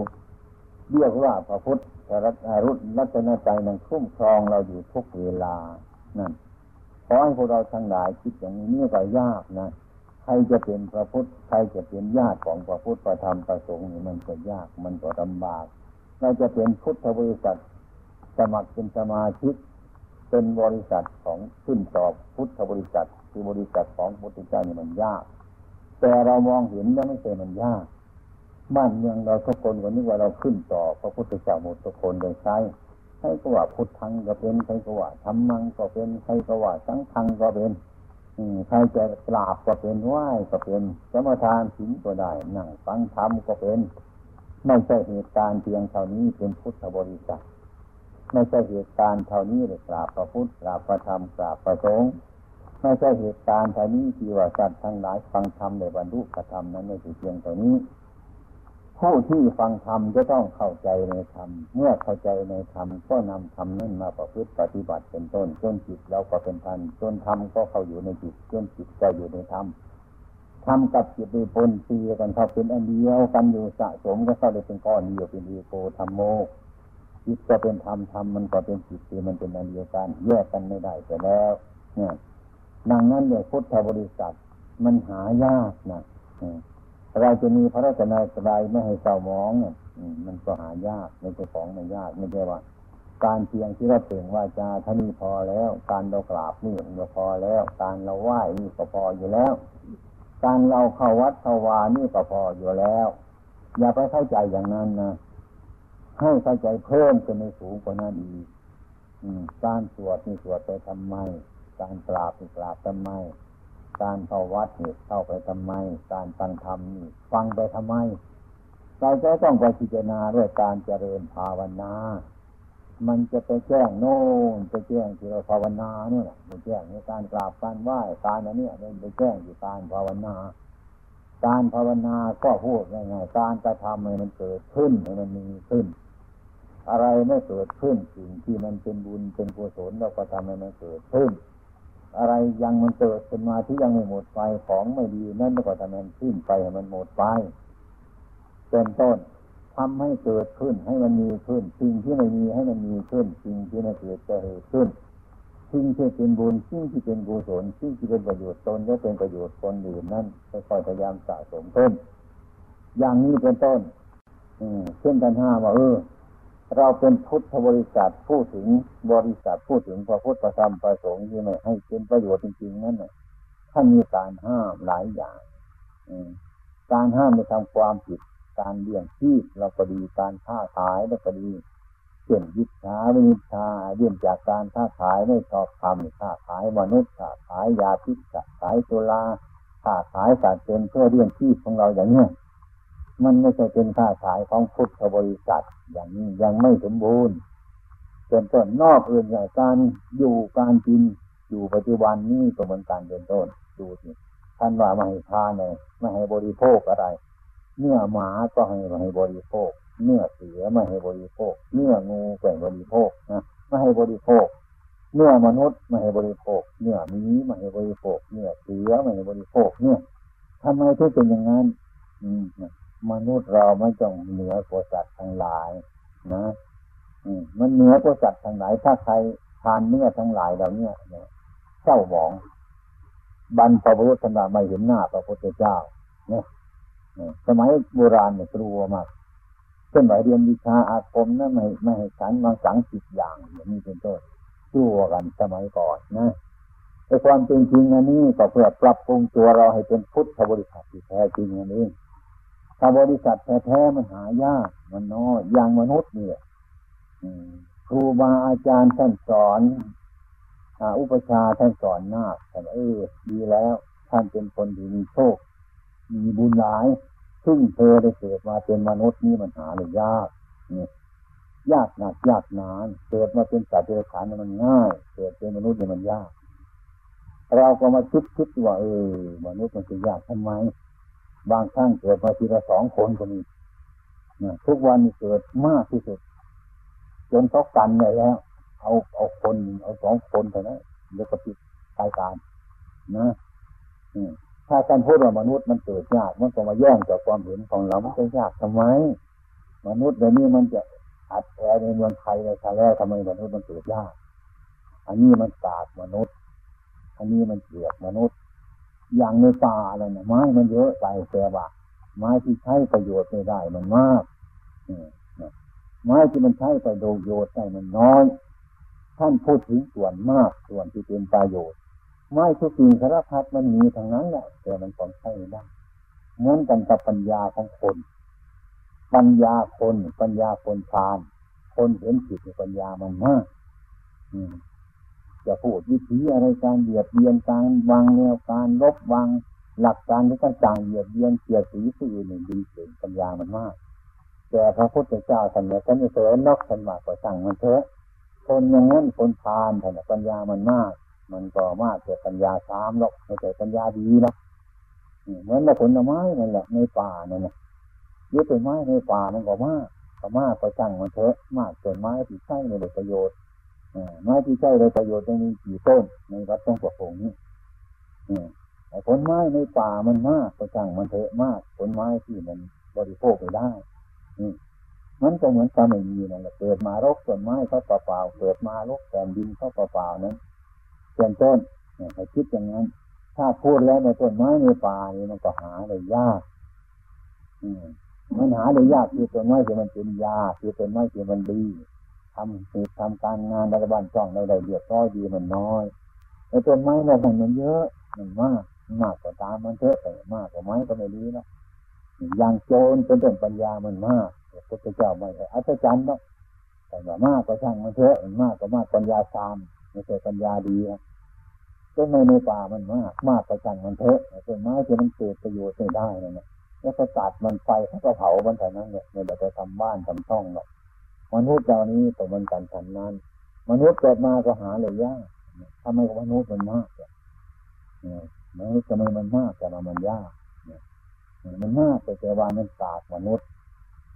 เรียกว่าพระพุทธรัตรุรัตนใจนั้นคุ้มครองเราอยู่ทุกเวลานั่น อให้พวกเราทั้งหลายคิดอย่างนี้นี่ก็ยากนะใครจะเป็นพระพุทธใครจะเป็นญาติของพระพุทธประธรรมประสงค์นี่มันก็ยากมันก็ลำบากเราจะเป็นพุทธบริษัทสมัครเป็นสมาชิกเป็นบริษัทของขึ้นต่อพุทธบริษัท คือบริษัทของพุทธเจ้านี่มันยาก แต่เรามองเห็นแล้วไม่ใช่มันยากบ้านเมืองเราทุกคนวันนี้ว่าเราขึ้นต่อพระพุทธเจ้าหมดทุกคนโดยใช้ ครก็ว่าพุทธังก็เป็นใครก็ว่าธรรมังก็เป็นใครก็ว่าสังฆังก็เป็นใครจะกราบก็เป็นไหว้ก็เป็นสมทานศีลก็ได้นั่งฟังธรรมก็เป็น ไม่ใช่เหตุการณ์เพียงเท่านี้เป็นพุทธบริษัทไม่ใช่เหตุการณ์เท่านี้เลยกราบพระพุทธกราบพระธรรมกราบพระสงฆ์ไม่ใช่เหตุการณ์เท่านี้ที่ว่าสัตว์ทั้งหลายฟังธรรมในบรรลุกระทำนั้นไม่ใช่เพียงเท่านี้ ผู้ที่ฟังธรรมจะต้องเข้าใจในธรรม เมื่อเข้าใจในธรรมก็นำธรรมนั้นมาประพฤติปฏิบัติเป็นต้นจนจิตเราก็เป็นพันจนธรรมก็เข้าอยู่ในจิตจนจิตก็อยู่ในธรรมธรรมกับจิตในปนตีกันเขาเป็นอันเดียวกันอยู่สะสมก็เข้าได้เป็นก้อนเดียวเป็นอีโกธรรมโมจิตก็เป็นธรรมธรรมมันก็เป็นจิตที่มันเป็นอันเดียวกันแยกกันไม่ได้แต่แล้วเนี่ยดังนั้นเนี่ยพุทธบริษัทมันหายากนะ เราจะมีพระราชนาสบายไม่ให้เศร้ามองเนี่ยมันก็หายากไม่ใช่ของไม่ยากไม่ใช่ว่า การเพียงที่เราเปล่งว่าจาท่านี้พอแล้ว การเรากราบนี่ก็พอแล้ว การเราไหว้นี่ก็พออยู่แล้ว การเราเข้าวัดเข้าวานี่ก็พออยู่แล้ว อย่าไปเข้าใจอย่างนั้นนะให้เข้าใจเพิ่มขึ้นในสูงกว่านั้นอีกการสวดนี่สวดไปทำไม การกราบกราบทำไม การเข้าวัดนี่เข้าไปทำไม การฟังธรรมนี่ฟังไปทำไม เราจะต้องไปพิจารณาด้วยการเจริญภาวนา มันจะไปแจ้งโน่นไปแจ้งที่เราภาวนาเนี่ยไปแจ้งในการกราบการไหว้การอันนี้มันไปแจ้งที่การภาวนา การภาวนาก็พูดง่ายๆการกระทำให้มันเกิดขึ้นให้มันมีขึ้นอะไรไม่เกิดขึ้นสิ่งที่มันเป็นบุญเป็นกุศลเราก็ทำให้มันเกิดขึ้น อะไรยังมันเกิดขึ้นมาที่ยังไม่หมดไปของไม่ดีนั่นก็ทำให้ขึ้นไปมันหมดไปเป็นต้นทำให้เกิดขึ้นให้มันมีขึ้นสิ่งที่ไม่มีให้มันมีขึ้นสิ่งที่ไม่เกิดจะเกิดขึ้นสิ่งที่เป็นบุญสิ่งที่เป็นกุศลสิ่งที่เป็นประโยชน์ตนและเป็นประโยชน์คนอื่นนั่นค่อยพยายามสะสมเพิ่มอย่างนี้เป็นต้น อืเช่นกันห้าว่าเออ เราเป็นพุทธบริษัทพูดถึงบริษัทพูดถึงพระพุทธธรรมประสงค์ที่ไม่ให้เป็นประโยชน์จริงๆนั่นน่ะท่านมีการห้ามหลายอย่างอการห้ามในทำความผิด การเลี้ยงชีพเราก็ดีการค้าขายเราก็ดีเช่นยิชาวินิชาเรื่องจากการค้าขายไม่ชอบทำค้าขายมนุษย์ค้าขายยาพิษค้าขายตุลาค้าขายสารเป็นเพื่อเลี้ยงชีพของเราอย่างนี้ มันไม่ใช่เป็นค้าขายของพุทธบริษัท อย่างนี้ยังไม่สมบูรณ์เป็นต้นนอกอื่นอย่างการอยู่การกินอยู่ปัจจุบันนี้ก็เหมือนกันเป็นต้นดูสิท่านว่าไม่ให้ทานเลยไม่ให้บริโภคอะไร เนื้อหมาก็ให้ไม่ให้บริโภค เนื้อเสือไม่ให้บริโภค เนื้องูก็ไม่บริโภคนะไม่ให้บริโภค เนื้อมนุษย์ไม่ให้บริโภค เนื้อมีไม่ให้บริโภค เนื้อเสือไม่ให้บริโภค เนี่ยทำไมถึงเป็นอย่างนั้น อืม มนุษย์เราไม่ต้องเหนือกว่าสัตว์ทั้งหลาย นะมันเหนือกว่าสัตว์ทั้งหลาย ถ้าใครทานเนื้อทั้งหลายเราเนี่ยเศร้าหมองบรรพบุรุษท่านไม่เห็นหน้าพระพุทธเจ้าเนี่ยสมัยโบราณเนี่ยกลัวมากเช่นไหวเรียนวิชาอาคมนะไม่ไม่ให้ฉันมาสังสิบอย่างอย่างนี้เป็นต้นกลัวกันสมัยก่อนนะแต่ความจริงจริงอันนี้ก็เพื่อปรับปรุงตัวเราให้เป็นพุทธบริษัทที่แท้จริงอันนี้ ถ้าบริษัทแท้ๆมันหายากมันน้อยอย่างมนุษย์เนี่ยครูบาอาจารย์ท่านสอนอุปชาท่านสอนนาคท่านเออดีแล้ว ท่านเป็นคนที่มีโชค มีบุญหลาย ซึ่งเธอได้เกิดมาเป็นมนุษย์นี่มันหาเลยยากเนี่ยยากหนักยากนานเกิดมาเป็นสัตว์เดรัจฉานมันง่าย เกิดเป็นมนุษย์เนี่ยมันยาก เราก็มาคิดคิดว่าเออมนุษย์มันจะยากทำไม บางครั้งเกิดมาทีละสองคนก็มีทุกวันเกิดมากที่สุด จนเขากันเลยแล้ว เอาเอาคนเอาสองคนเท่านั้นเดี๋ยวก็ปิดกายการนะถ้าการพูดว่ามนุษย์มันเกิดยากมันก็มาแย่งจากความเห็นของเรามันจะยากทำไม มนุษย์เดี๋ยวนี้มันจะอัดแอในเมืองไทยในชาแรกทำไมมนุษย์มันเกิดยาก อันนี้มันกาดมนุษย์ อันนี้มันเกลียดมนุษย์ อย่างในป่าอะไรเนี่ยไม้มันเยอะไปแต่ว่า ไม้ที่ใช้ประโยชน์ไม่ได้มันมากไม้ที่มันใช้ประโยชน์ได้มันน้อย ท่านพูดถึงส่วนมากส่วนที่เป็นประโยชน์ ไม่ทุกสิ่งสารพัดมันมีทางนั้นแหละแต่มันต้องใช้ได้เหมือนกันกับปัญญาของคน ปัญญาคน ปัญญาคนทาน คนเห็นผิดในปัญญามันมาก จะพูดวิธีอะไรการเบียดเบียนการวางแนวการลบวางหลักการที่ต่างๆเบียดเบียนเกียรติผู้อื่นหนึ่งดีเกินปัญญามันมากแต่พระพุทธเจ้าท่านเนี่ยท่านไม่เสนอกท่านว่าก็สั่งมันเถอะคนอย่างนั้นคนพานแต่ปัญญามันมาก มันก็มากแต่ปัญญาสามหรอกไม่ใช่ปัญญาดีหรอกเหมือนผลไม้นั่นแหละในป่านั่นแหละยึดต้นไม้ในป่ามันก็มากก็มากก็จังมันเถอะมากต้นไม้ที่ใช้ในประโยชน์ ไม้ที่ใช้ในประโยชน์จะมีกี่ต้นในวัดต้องประสงนี้ผลไม้ในป่ามันมากก็จังมันเถอะมาก ผลไม้ที่มันบริโภคไปได้มันก็เหมือนกับไม่มีนั่นแหละเกิดมารกต้นไม้เขาเปล่าๆเกิดมารกแผ่นดินเขาเปล่าๆนั้นเป็นต้นให้คิดอย่างนั้น ถ้าพูดแล้วในต้นไม้ในป่านี่มันก็หาเลยยากมมันหาเลยยากคือต้นไม้ที่มันเป็นยาคือต้นไม้ที่มันดี ทำเหตุทำการงานในบ้านช่องในใดเดียดร้อยดีมันน้อยไอ้ต้นไม้เรามันเยอะมันมากมากกว่าตามมันเถอะแต่มากกว่าไม้ก็ไม่ดีนะอย่างโจรเป็นต้นปัญญามันมากพระพุทธเจ้าไม่ใช่อัศจรรย์หรอกแต่ว่ามากก็ช่างมันเถอะมันมากก็มากปัญญาซามไม่ใช่ปัญญาดีนะต้นไม้ในป่ามันมากมากก็ช่างมันเถอะต้นไม้ที่มันเกิดประโยชน์ไม่ได้นะเนี่ยแล้วก็ตัดมันไฟเขาก็เผามันแต่นั้นเนี่ยไม่ได้ไปทำบ้านทำช่องหรอก มนุษย์เจ้านี้ต่มันกันทำนั้น มนุษย์เกิดมาก็หาเลยยากทำไมมนุษย์มันมากเนี่ยมนุษย์ทำไมมันมากแต่มันยากมันมากแต่ว่ามันศาสตร์มนุษย์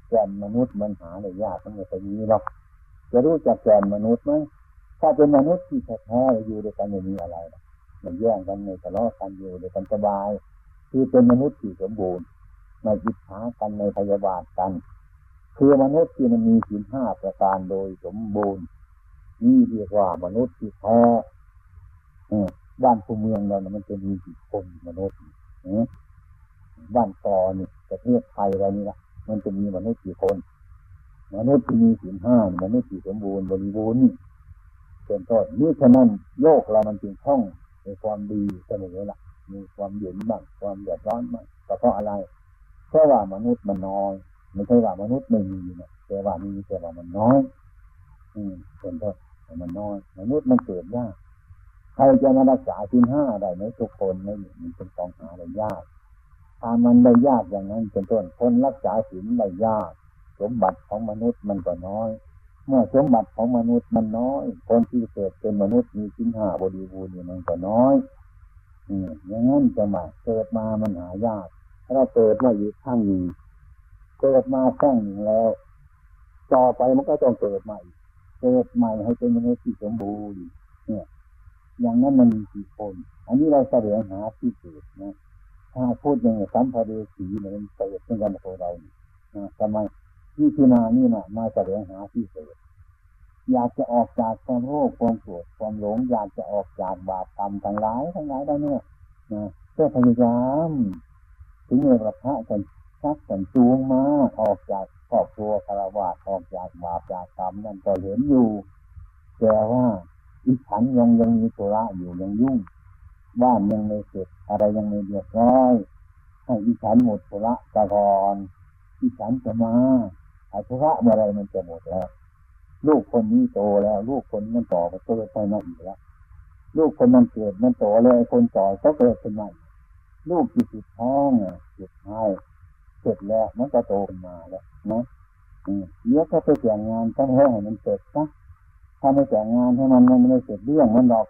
แกนมนุษย์มันหาได้ยากมันไม่ใช่นี้หรอกจะรู้จักแกนมนุษย์ไหมถ้าเป็นมนุษย์ที่แท้ๆอยู่ด้วยกันไม่มีอะไรมันแย่งกันไม่ทะเลาะกันอยู่ด้วยกันสบาย คือเป็นมนุษย์ที่สมบูรณ์ไม่อิจฉากันในพยาบาทกัน คือมนุษย์ที่มันมีสินห้าประการโดยสมบูรณ์นี่เรียกว่ามนุษย์ที่แท้บ้านภูเมืองเราเนี่ยมันจะมีกี่คนมนุษย์บ้านกอนี่ประเทศไทยเรานี่ละมันจะมีมนุษย์กี่คน มนุษย์ที่มีสินห้ามนุษย์ที่สมบูรณ์บริบูรณ์นี่เป็นต้นนี่ฉะนั้นโลกเรามันจึงคล่องในความดีเสมอละมีความเย็นบ้างความเดือดร้อนบ้างก็เพราะอะไรเพราะว่ามนุษย์มันน้อย ไม่ใช่ว่ามนุษย์ไม่มีนะแต่ว่ามีแต่ว่ามันน้อย อืมเป็นต้นมันน้อย มนุษย์มันเกิดยากใครจะมารักษาสินห้าได้ไหมทุกคนไม่มันเป็นกองหาได้ยากถ้ามันได้ยากอย่างนั้นเป็นต้นคนรักษาศีลได้ยาก สมบัติของมนุษย์มันก็น้อย เมื่อสมบัติของมนุษย์มันน้อย คนที่เกิดเป็นมนุษย์มีสินห้าบริบูรณ์มันก็น้อยอืมอย่างนั้นจะมาเกิดมามันหายากถ้าเราเกิดมาอีกข้างหนึ่ง เกิดมาครั้งหนึ่งแล้ว ต่อไปมันก็ต้องเกิดใหม่ เกิดใหม่ให้เป็นมนุษย์ที่สมบูรณ์เนี่ย อย่างนั้นมันมีกี่คน อันนี้เราแสดงหาที่เกิดนะถ้าพูดอย่างสัมภเวสีเนี่ยมันเกิดเป็นกันของเรานี่ยทำไมที่พินานี่นะมาแสดงหาที่เกิดอยากจะออกจากความโลภความโกรธความหลง อยากจะออกจากบาปกรรมทั้งหลายทั้งหลายได้เนี่ยนะก็พยายามถึงเมื่อพระกัน ชักกันจูงมาออกจากครอบครัวคารวะออกจากบาปจากกรรมนั่นก็เห็นอยู่ แต่ว่าอีฉันยังยังมีธุระอยู่ยังยุ่งบ้านยังไม่เสร็จอะไรยังไม่เรียบร้อยให้อีฉันหมดธุระกก่อนอีฉันจะมาอาธุระเมื่อไรมันจะหมดแล้ว ลูกคนนี้โตแล้ว ลูกคนมันต่อไปเกิดไปมาอีกแล้วลูกคนมันเกิดมันโตเลยคนต่อก็เกิดขึ้นมาลูกที่ติดท้องอะติดให้ สร็จแล้วมันก็โตขึ้นมาแล้วนะเดี๋ยวก็ไปแต่งงานต้องให้มันเสร็จนะถ้าไม่แต่งงานให้มันมันไม่เสร็จเรื่องมันหรอก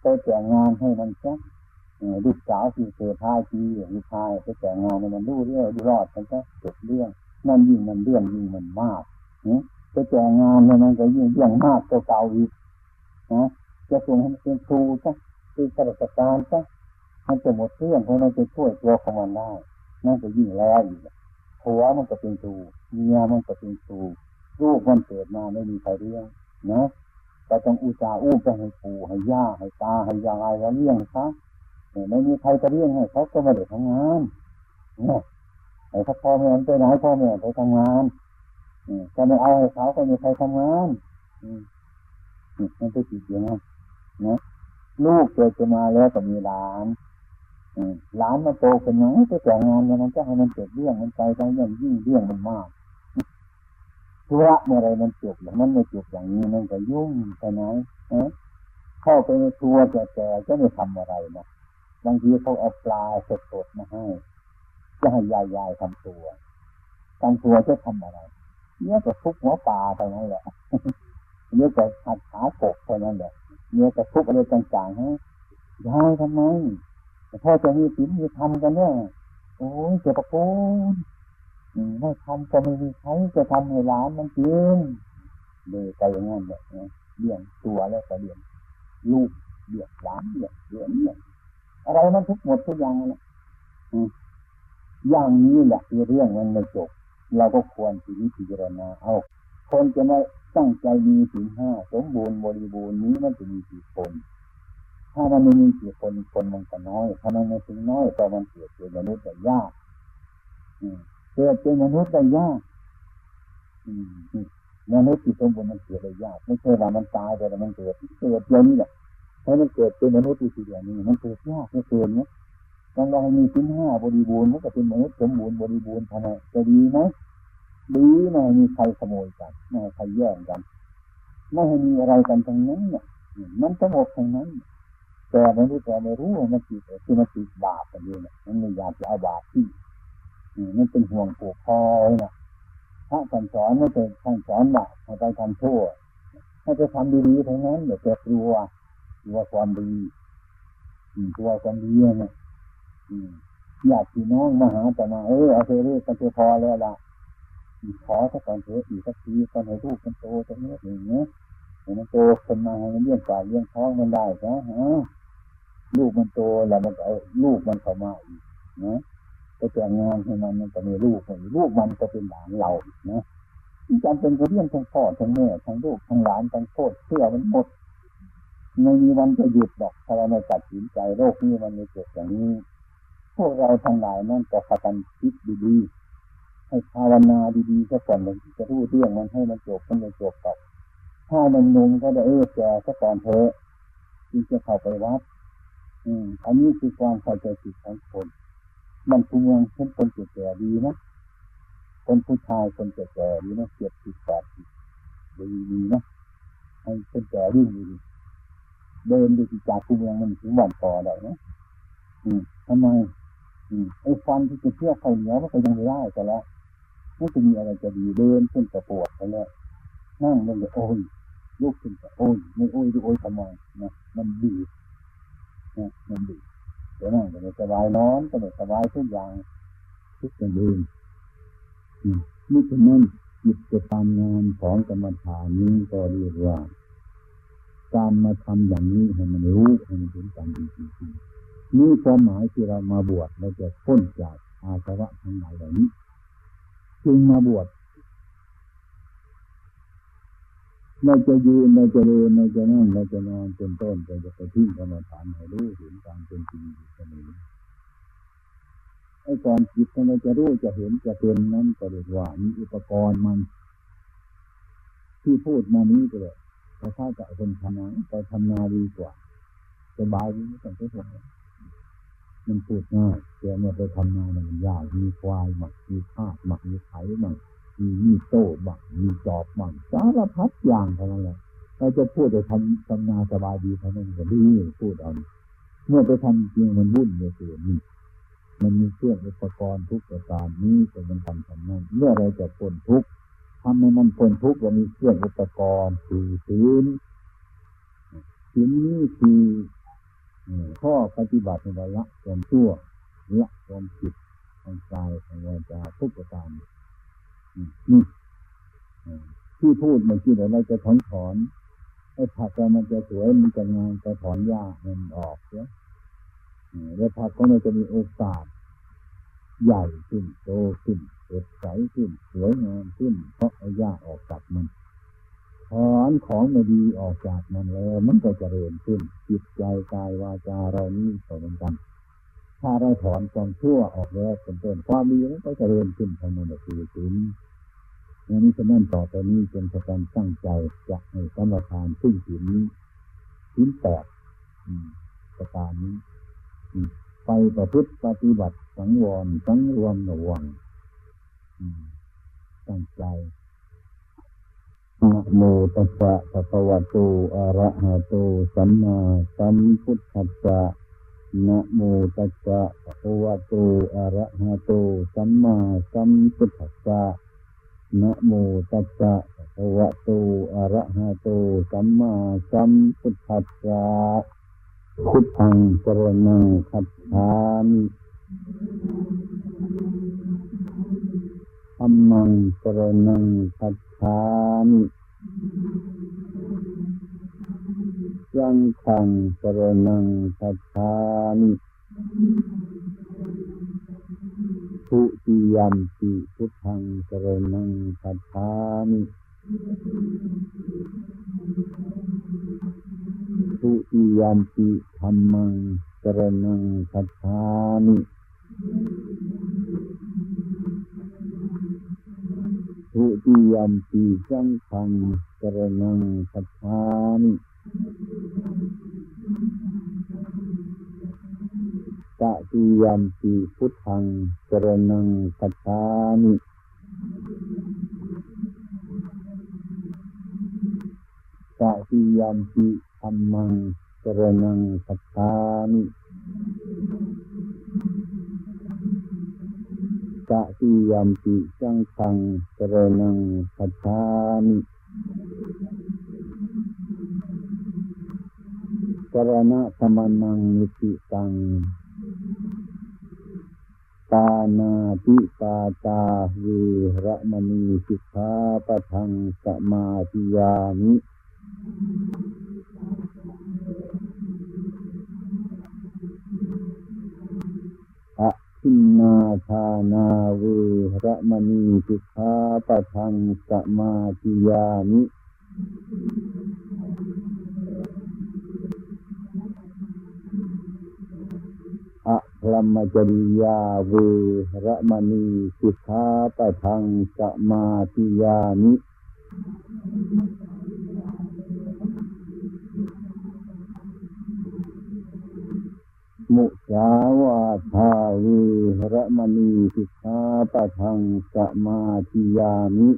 ไปแต่งงานให้มันซะลูกสาวที่เกิดท้ายทีลูกชายไปแต่งงานให้มันรู้เรื่องรอดมันก็จบเรื่องนั่นยิ่งมันเรื่องยิ่งมันมากไปแต่งงานมันก็ยิ่งเรื่องมากเก่าอีกนะจะส่งให้มันเป็นครูซะเป็นข้าราชการซะมันจะหมดเรื่องเพราะมันจะช่วยตัวของมันได้นั่นจะยิ่งแล้วอีก ผัวมันก็เป็นครูเมียมันก็เป็นครูลูกมันเกิดมาไม่มีใครเลี้ยงนะก็ต้องอุตส่าห์อู้ไปให้ปู่ให้ย่าให้ตาให้ยายแล้วเลี้ยงซะไม่มีใครจะเลี้ยงให้เขาก็ไม่ได้ทำงานเนี่ยไอ้พ่อแม่ไปไหนพ่อแม่ไปทำงานจะไม่เอาให้เขาก็มีใครทำงานมันจะติดอย่างนั้นนะลูกเกิดมาแล้วก็มีหลาน หลานมาโตขึ้นมาจะแต่งงานมันจะให้มันเกิดเรื่องมันใจต้องยิ่งยิ่งเรื่องมันมากธุระเมื่อไรมันจบอย่างนั้นไม่จบอย่างนี้มันก็ยุ่งใช่ไหมเข้าไปในครัวแก่ๆจะไม่ทำอะไรนะบางทีเขาเอาปลาสดๆมาให้จะให้ยายๆทำตัวทำตัวจะทำอะไรเนี่ยก็ทุกหัวปลาเท่านั้นแหละเนี่ยก็หัดขาโกเท่านั้นแหละเนี่ยก็ทุกอะไรต่างๆให้ยายทำไม แต่พอจะมีศีลมีธรรมกันเนี่ยโอ้ยเจ็บปะปูนไม่ทำก็ไม่มีใครจะทำให้ร้านมันกินเดือไปอย่างนั้นเนี่ยเลี้ยงตัวแล้วก็เลี้ยงลูกเลี้ยงหลานเลี้ยงเลี้ยงเนี่ยอะไรมันทุกหมดทุกอย่างเลยอย่างนี้แหละคือเรื่องมันไม่จบ เราก็ควรที่นิพพานาเอาคนจะไมาตั้งใจมีสิ่งห้าสมบูรณ์บริบูรณ์นี้มันจะมีกี่คน ถ้ามันไม่มีกี่คนคนมันก็น้อยถ้ามันไม่ถึงน้อยก็มันเกิดเป็นมนุษย์แต่ยากเกิดเป็นมนุษย์ได้ยากมนุษย์ที่สมบูรณ์มันเกิดได้ยากไม่ใช่ว่ามันตายไปแล้วมันเกิดเกิดเดียวนี้แหละถ้ามันเกิดเป็นมนุษย์ที่เดียวนี้มันเกิดยากไม่เกินเนี้ยต้องลองมีชิ้นห้าบริบูรณ์มันก็เป็นมนุษย์สมบูรณ์บริบูรณ์ทำไมจะดีไหมดีไม่มีใครขโมยกันไม่ให้ใครแย่งกัน ไม่ให้มีอะไรกันตรงนั้นเนี่ยมันสงบตรงนั้น แต่ไม่รู้แต่ไม่รู้มันติดคือมันติดบาปกันอยู่เนี่ยมันไม่อยากจะเอาบาปที่มันเป็นห่วงผูกคอเนี่ยพระท่านสอนไม่เป็นท่าสอนว่าให้ไปทำชั่วให้ไปทำดีๆทั้งนั้นเดี๋ยวจะกลัวกลัวความดีกลัวความดีเนี่ยอยากพี่น้องมาหาแต่มาเออเอาเถอะกันจะพอแล้วล่ะขอสักก่อนเถอะอีกสักทีตอนให้ลูกมันโตตรงนี้อย่างเงี้ยมันโตคนมาให้มันเลี้ยงปากเลี้ยงท้องมันได้ใช่ฮะ ลูกมันโตแล้วมันเอาลูกมันเข้ามาอีกนะไปแต่งงานให้มันมันก็มีลูกมันลูกมันก็เป็นหลานเรานะจำเป็นก็เรื่องทั้งพ่อทั้งแม่ทั้งลูกทั้งหลานทั้งโคตรเชื่อมันหมดไม่มีวันจะหยุดหรอกถ้าเราไม่ตัดสินใจโลกนี้มันมีเกิดอย่างนี้ พวกเราทั้งหลายนั่นก็พากันคิดดีๆให้ภาวนาดีๆซะก่อนมันจะรู้เรื่องมันให้มันจบมันไม่จบกับถ้ามันนุ่มก็ได้เออแก่ซะก่อนเถอะจึงจะเข้าไปวัด อันนี้คือความเข้าใจผิดของคนมันคูเมืองเช่นคนแก่ๆดีนะ คนผู้ชายคนแก่ๆดีนะเจ็บผิดแปดผิดดีดีนะให้คนแก่วิ่งดีเดินดูจากคูเมืองมันถึงบ้านต่อได้นะอืมทำไม อืมไอ้ฟันที่จะเชื่อไข่เหนียวมันก็ยังไม่ได้แต่แล้วมันจะมีอะไรจะดีเดินขึ้นกระปวดไปแล้วนั่งลงจะโอ้ยลุกขึ้นจะโอ้ยไม่โอ้ยดูโอ้ยทำไมนะมันดี มันดีเดี๋ยวนั่งก็ไม่สบายนอนก็ไม่สบายทุกอย่างทุกอย่างเดินนี่ฉะนั้นจิตจะทำงานของกรรมฐานนี้ก็เรียกว่า การมาทำอย่างนี้ให้มันรู้ให้มันเห็นความดีจริงๆนี่ความหมายที่เรามาบวชเราจะพ้นจากอาสวะทั้งหลายเหล่านี้ จึงมาบวช เราจะยืนเราจะเดินเราจะนั่งเราจะนอนเป็นต้นเราจะไปทิ้งกรรมฐานให้รู้เห็นการเป็นจริงอยู่เสมอไอ้ก่อนจิตเราจะรู้จะเห็นจะเป็นนั้นก็เรียกว่ามีอุปกรณ์มัน ที่พูดมานี้ก็เลยถ้าถ้าจะคนทำงานไปทำนาดีกว่าสบายดีไม่ต้องไปห่วงมันพูดง่ายแต่เมื่อไปทำงานมันยากมีควายหมักมีข้าหมักมีไถหมัก มีมีโต้บังมีจอบบังสารพัดอย่างเท่านั้นแหละเราจะพูดจะทำทำงานสบายดีเท่านั้นก็ดีพูดเอาเมื่อไปทำจริงมันวุ่นเลยเสียนี่มันมีเครื่องอุปกรณ์ทุกประการนี้จะมันทำทำนั้นเมื่อเราจะพ้นทุกข์ทำให้มันพ้นทุกข์เรามีเครื่องอุปกรณ์คือศีลศีลนี้คือข้อปฏิบัติในระยะความชั่วละความผิดทางกายทางวาจาทุกประการ นี่ที่พูดเมื่อกี้เดี๋ยวเราจะถอนถอนไอ้ผักเรามันจะสวยมันจะงามจะถอนหญ้ามันออกเนียแล้วผักของเราจะมีโอกาส ใหญ่ขึ้นโตขึ้นสดใสขึ้นสวยงามขึ้นเพราะเอาหญ้าออกจากมันถอนของไม่ดีออกจากมันแล้วมันก็จะเริญขึ้นจิตใจกายวาจาเรานี่ก็เหมือนกันถ้าเราถอนความชั่วออกแล้วเป็นต้นความดีมันก็จะเริญขึ้นทางนั้นคือถึง อย่างนี้ฉะนั้นต่อไปนี้จนประการตั้งใจจะให้สมทานซึ่งถิ่นนี้ถิ่นแตกประการนี้ไปประพฤติปฏิบัติสังวรสังรวมระวังตั้งใจนะโมตัสสะภะคะวะโตอะระหะโตสัมมาสัมพุทธัสสะนะโมตัสสะภะคะวะโตอะระหะโตสัมมาสัมพุทธัสสะ นะโมตัสสะภะวะโตอะระหะโตสัมมาสัมพุทธัสสะพุทธังสรนังคัจฉามิธรรมังสรนังคัจฉามิสังฆังสรนังคัจฉามิ ทุติยมปิพุทธังสรนังคัจฉามิทุติยมปิธรรมังสรนังคัจฉามิทุติยมปีสังฆังสรนังคัจฉามิ ตติยมปีพุทธังสรนังคัจฉามิตติยมปีธรรมังสรนังคัจฉามิตติยมปิสังขังสรนังคัจฉามิสรณะธรรมนังนิติตัง ตานาติปาตาเวระมณีสิกขาปะทังสมาธิยามิอะทินนาทานาเวระมณีสิกขาปะทังสมาธิยามิ รมจริยาเวรมณีสิกขาปะทังสมาธิยานิมุสาวาทาเวรมณีสิกขาปะทังสมาธิยามิ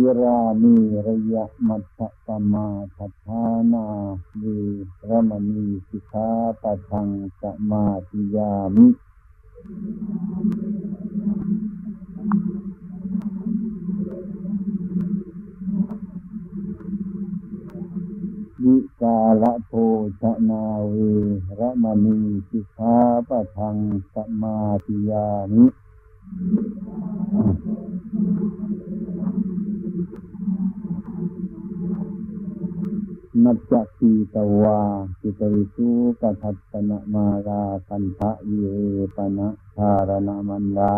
สิรามีระยะมัตตปมาทัฏฐานาเวรมณีสิกขาปะทังสมาธิยามิ วิกาละโภชนาเวรมณีสิกขาปะทังสมาธิยามิ มัจจคีตวาจิตริสุกัทัตนะมาราคันทะวิเรปนะธารณมันละ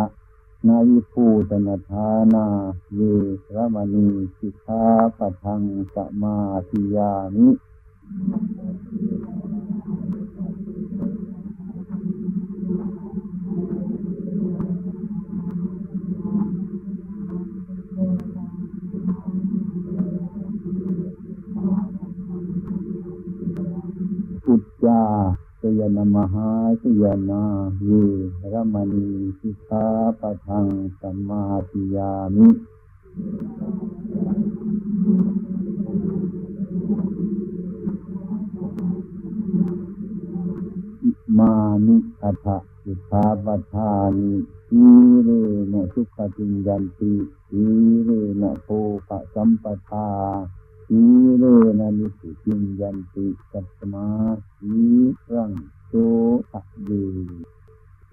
นาวิภูตนทานาเวรมณีสิกขาปทังสมาธิยามิ จาสยนมหาสยนาเวรมณีสิกขาปะทังสมาธิยามิมานิอัฏฐสิกขาปทานิสีเรนะสุขติงยันติสีเรนะโภคสัมปทา สีเรนะมิสุจิงยันติกัสมาสีรังโสภะเย